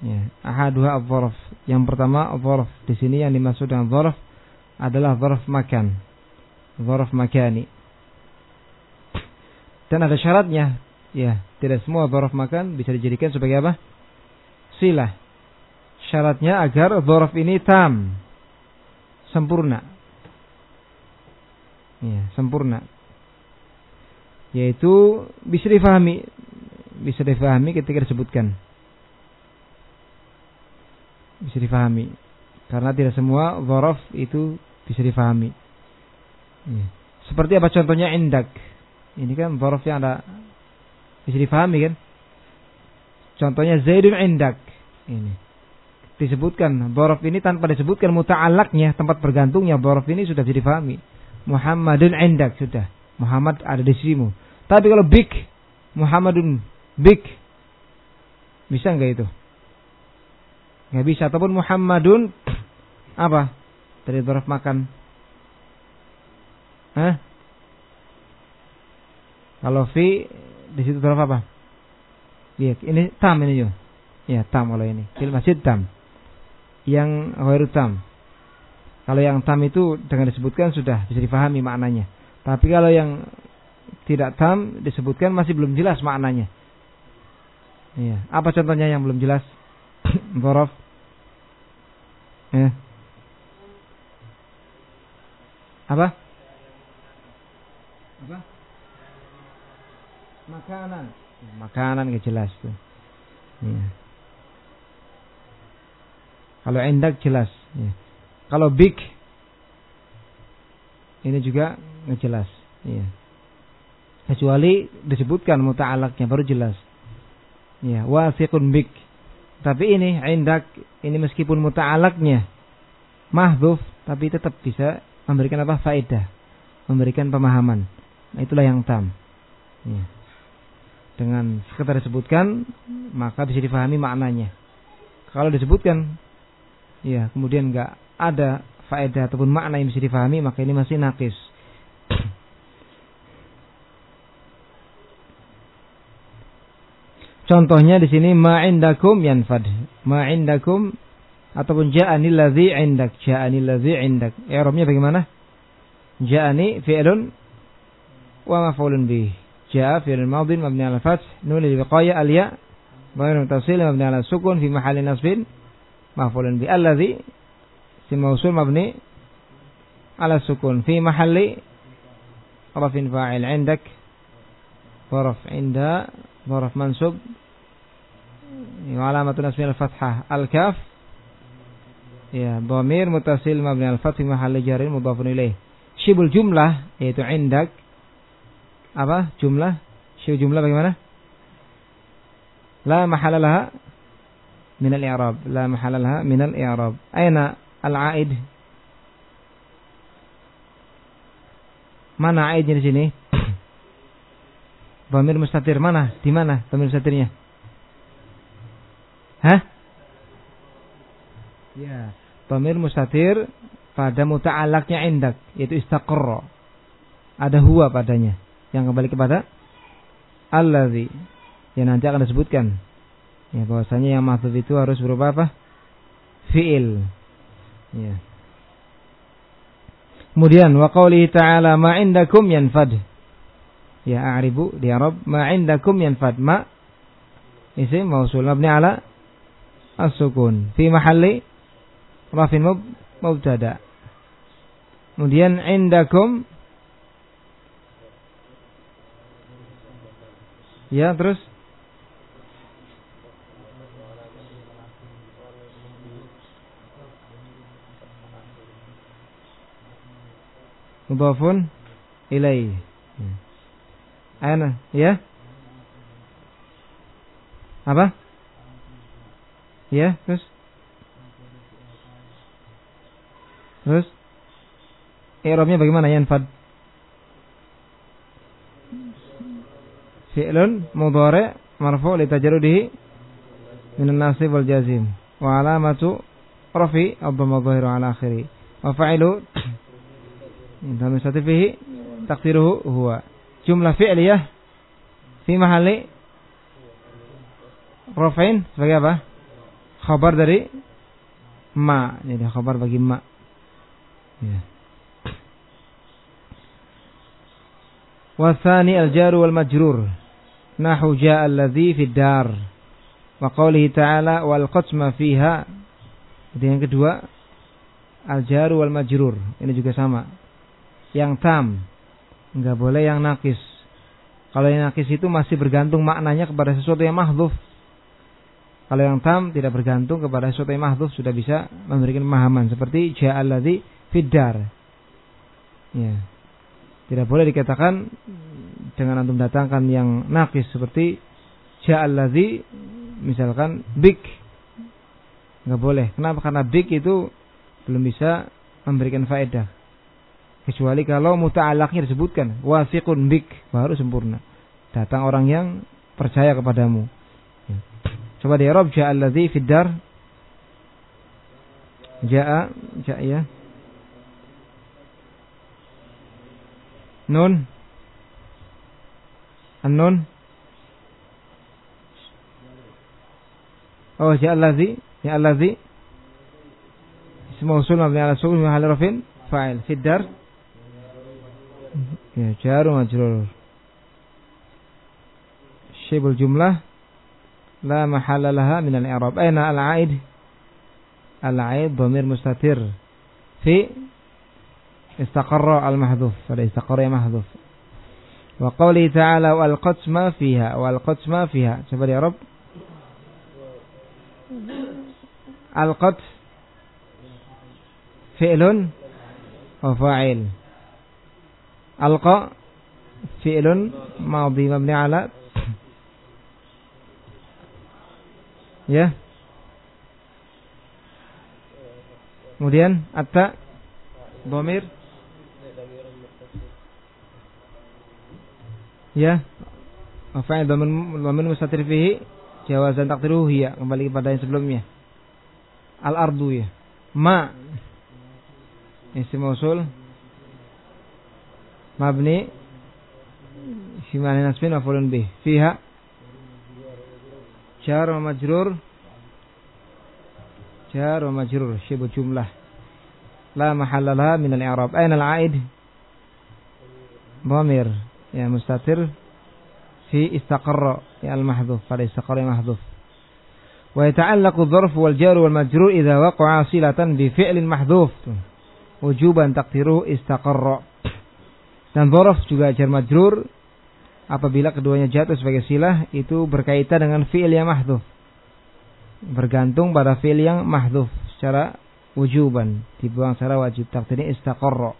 Ya, ahaduha al-dharf. Yang pertama al-dharf. Di sini yang dimaksud dengan dharf adalah dharf makan. Dharf makani. Dan ada syaratnya. Ya, tidak semua dharf makan bisa dijadikan sebagai apa? Silah. Syaratnya agar dharf ini tam. Sempurna. Ya, sempurna. Yaitu bisa difahami bisa difahami ketika disebutkan. Bisa difahami. Karena tidak semua zorof itu bisa difahami. Ya. Seperti apa contohnya indak. Ini kan zorof yang ada bisa difahami kan? Contohnya Zaidun indak. Ini disebutkan zorof ini tanpa disebutkan muta'alaknya tempat bergantungnya zorof ini sudah bisa difahami. Muhammadun indak sudah. Muhammad ada di sisimu. Tapi kalau big Muhammadun big. Bisa nggak itu? Nggak bisa. Ataupun Muhammadun apa? Dari doraf makan. Hah? Kalau fi di situ doraf apa? Iya, ini tam ini yo. Ya, tam kalau ini. Fil masjid tam. Yang ghairu tam. Kalau yang tam itu dengan disebutkan sudah bisa difahami maknanya. Tapi kalau yang tidak tam disebutkan masih belum jelas maknanya. Iya. Apa contohnya yang belum jelas? Borof. Ya. Apa? Apa? Makanan. Makanan gak jelas. Iya. Kalau endak jelas. Ya. Kalau big ini juga nggak jelas. Iya. Kecuali disebutkan muta'alaknya baru jelas. Ya, wasiqun bik. Tapi ini indak ini meskipun muta'alaknya mahdhuf tapi tetap bisa memberikan apa faedah, memberikan pemahaman. Nah, itulah yang tam. Ya. Dengan sekedar disebutkan maka bisa difahami maknanya. Kalau disebutkan ya kemudian enggak ada faedah ataupun makna yang bisa difahami maka ini masih nakis. Contohnya di sini ma'indakum yanfad. Ma'indakum ataupun ja'ani ladzi indak. Ja'ani ladzi indak. I'rabnya bagaimana? Ja'ani fi'lun wa maf'ulun bih. Ja'a fi'lun madin mabni 'ala fath, nun lil wiqaya al ya, mutasil mabni 'ala sukun fi mahalli nasbin maf'ulun bih. Alladzi sim mausul mabni 'ala sukun fi mahalli rafin fa'il 'indak. Dharaf 'inda ظرف منصوب وعلامة نصبه الفتحة الكاف ya dhamir mutasil mabni al fath mahalli jarin mudhafun ilaih syibul jumlah yaitu indak apa jumlah syibul jumlah bagaimana la mahala laha min al i'rab la mahala laha min al i'rab aina al aid mana aidnya di sini Bamir mustatir mana? Di mana bamir mustatirnya? Hah? Ya, bamir mustatir pada muta'alaknya indak yaitu istaqarra. Ada huwa padanya yang kembali kepada allazi yang nanti akan disebutkan. Ya, bahwasanya yang mahdzuf itu harus berupa apa? Fi'il. Ya. Kemudian wa qoulihi ta'ala ma indakum yanfad ya a'ribu di Arab ma indakum yanfad ma isim mausul mabni ala as-sukun. Fi mahalli rafin mub mubtada. Kemudian indakum. Ya terus. Mudhafun ilaih Ana, ya? Apa? Ya, terus? Terus? I'rabnya bagaimana yanfad? Fi'lun mudhari' marfu' li tajarrudihi min an-nasib wal jazim wa alamatu rafi ad-dhamma dhahiru ala akhiri wa fa'ilu dalam fihi taqdiruhu huwa jumlah fi'liyah fi mahalli rafain sebagai apa? Khabar dari ma. Jadi khabar bagi ma. Ya. Wasani al-jar wal majrur. Nahu ja'a alladhi fi dar. Wa qawlihi ta'ala wal qatma fiha. Jadi yang kedua al-jar wal majrur. Ini juga sama. Yang tam Enggak boleh yang nakis. Kalau yang nakis itu masih bergantung maknanya kepada sesuatu yang mahdzuf. Kalau yang tam tidak bergantung kepada sesuatu yang mahdzuf sudah bisa memberikan pemahaman seperti ja'alladzi fiddar. Ya. Tidak boleh dikatakan dengan antum datangkan yang nakis seperti ja'alladzi misalkan big. Enggak boleh. Kenapa? Karena big itu belum bisa memberikan faedah kecuali kalau muta'alaknya disebutkan wasiqun bik baru sempurna. Datang orang yang percaya kepadamu. Ya. coba di Arab ja'a alladhi fid dar ja'a ja'a ya. Nun. An-nun. Oh ja'a alladhi ya alladhi. Ismu usul mabni ala sukun mahal rafin. Fa'il fid dar Ya, jaru majrur. Syibul jumlah la mahalla laha min al-i'rab. Aina al-'aid? Al-'aid dhamir mustatir fi istaqarra al-mahdhuf. Pada istaqarra mahdhuf. Wa qawli ta'ala wal qatma fiha wal qatma fiha. Coba di Arab. Al-qat fi'lun wa fa'il. Alqa fi'lun madhi mabni ala ya kemudian atta domir ya fa'il dhamin dhamin mustatir fihi jawazan taqdiruhu ya kembali kepada yang sebelumnya. al ardu ya ma isim usul mabni fi ma'na nasbin wa fulun bih fiha jar wa majrur jar wa majrur syibu jumlah la mahalla laha min al-i'rab aina al-a'id dhamir ya mustatir fi istaqarra ya al-mahdhuf pada istaqarra mahdhuf wa yata'allaqu dharf wal jar wal majrur idza dan dhorof juga jar majrur apabila keduanya jatuh sebagai silah itu berkaitan dengan fi'il yang mahdhuf. Bergantung pada fi'il yang mahdhuf secara wujuban, dibuang secara wajib. Takdirnya istaqarra.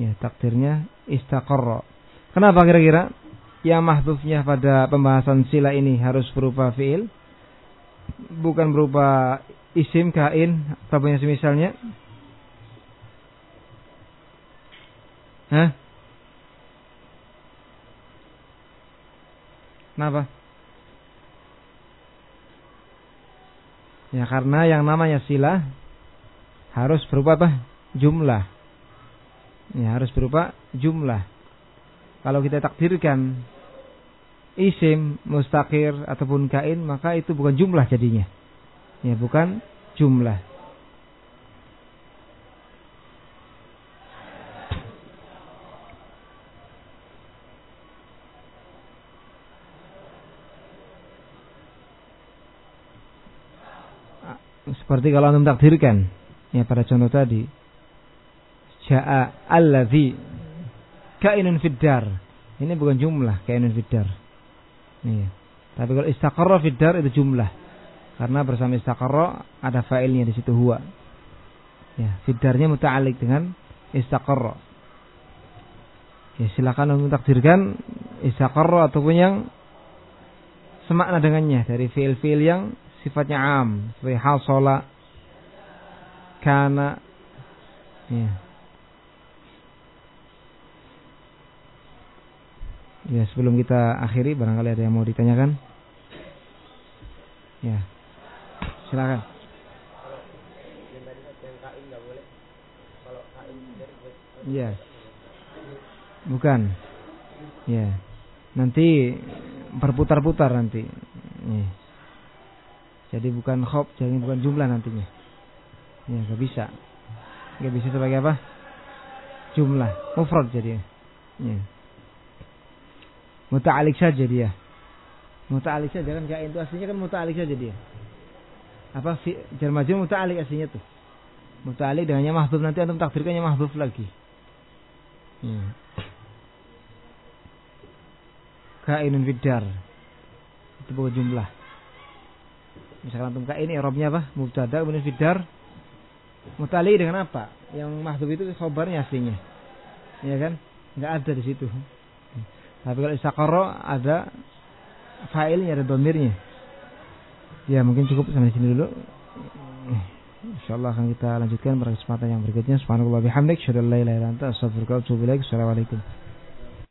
Ya, takdirnya istaqarra. Kenapa kira-kira yang mahdhufnya pada pembahasan sila ini harus berupa fi'il? Bukan berupa isim, kain, yang semisalnya? Hah? Kenapa? Ya karena yang namanya sila harus berupa apa? Jumlah. Ya harus berupa jumlah. Kalau kita takdirkan isim, mustakir ataupun kain maka itu bukan jumlah jadinya. Ya bukan jumlah. Seperti kalau anda takdirkan ya pada contoh tadi. Ja'a allazi kainun fiddar. Ini bukan jumlah kainun fiddar. Iya. Tapi kalau istaqarra fiddar itu jumlah. Karena bersama istaqarra ada failnya di situ huwa. Ya, fiddarnya muta'alik dengan istaqarra. Ya, silakan untuk takdirkan istaqarra ataupun yang semakna dengannya dari fiil-fiil yang sifatnya am. Seperti hasala kana ya. Ya sebelum kita akhiri barangkali ada yang mau ditanyakan? Ya. Silakan. Ya. Bukan. Ya. Nanti berputar-putar nanti. Ya. Jadi bukan khop, jadi bukan jumlah nantinya. Ya, gak bisa. Gak bisa sebagai apa? Jumlah, mufrad jadi. Ya. Muta'alik saja dia. Muta'alik saja kan itu aslinya kan muta'alik saja dia. Apa jar majrur muta'alik aslinya tuh. Muta'alik dengannya mahdhuf nanti antum takdirkannya mahdhuf lagi. Ya. Kainun fidar. Itu bukan jumlah. Misalkan antum ini Arabnya apa? Mubtada kemudian fidar. Mutali dengan apa? Yang mahdhuf itu khobarnya aslinya. Ya kan? Enggak ada di situ. Tapi kalau istaqarra ada failnya, ada domirnya. Ya mungkin cukup sampai sini dulu. Insyaallah akan kita lanjutkan pada kesempatan yang berikutnya. Subhanallah bihamdik, syadallah ilaha illa anta. Assalamualaikum.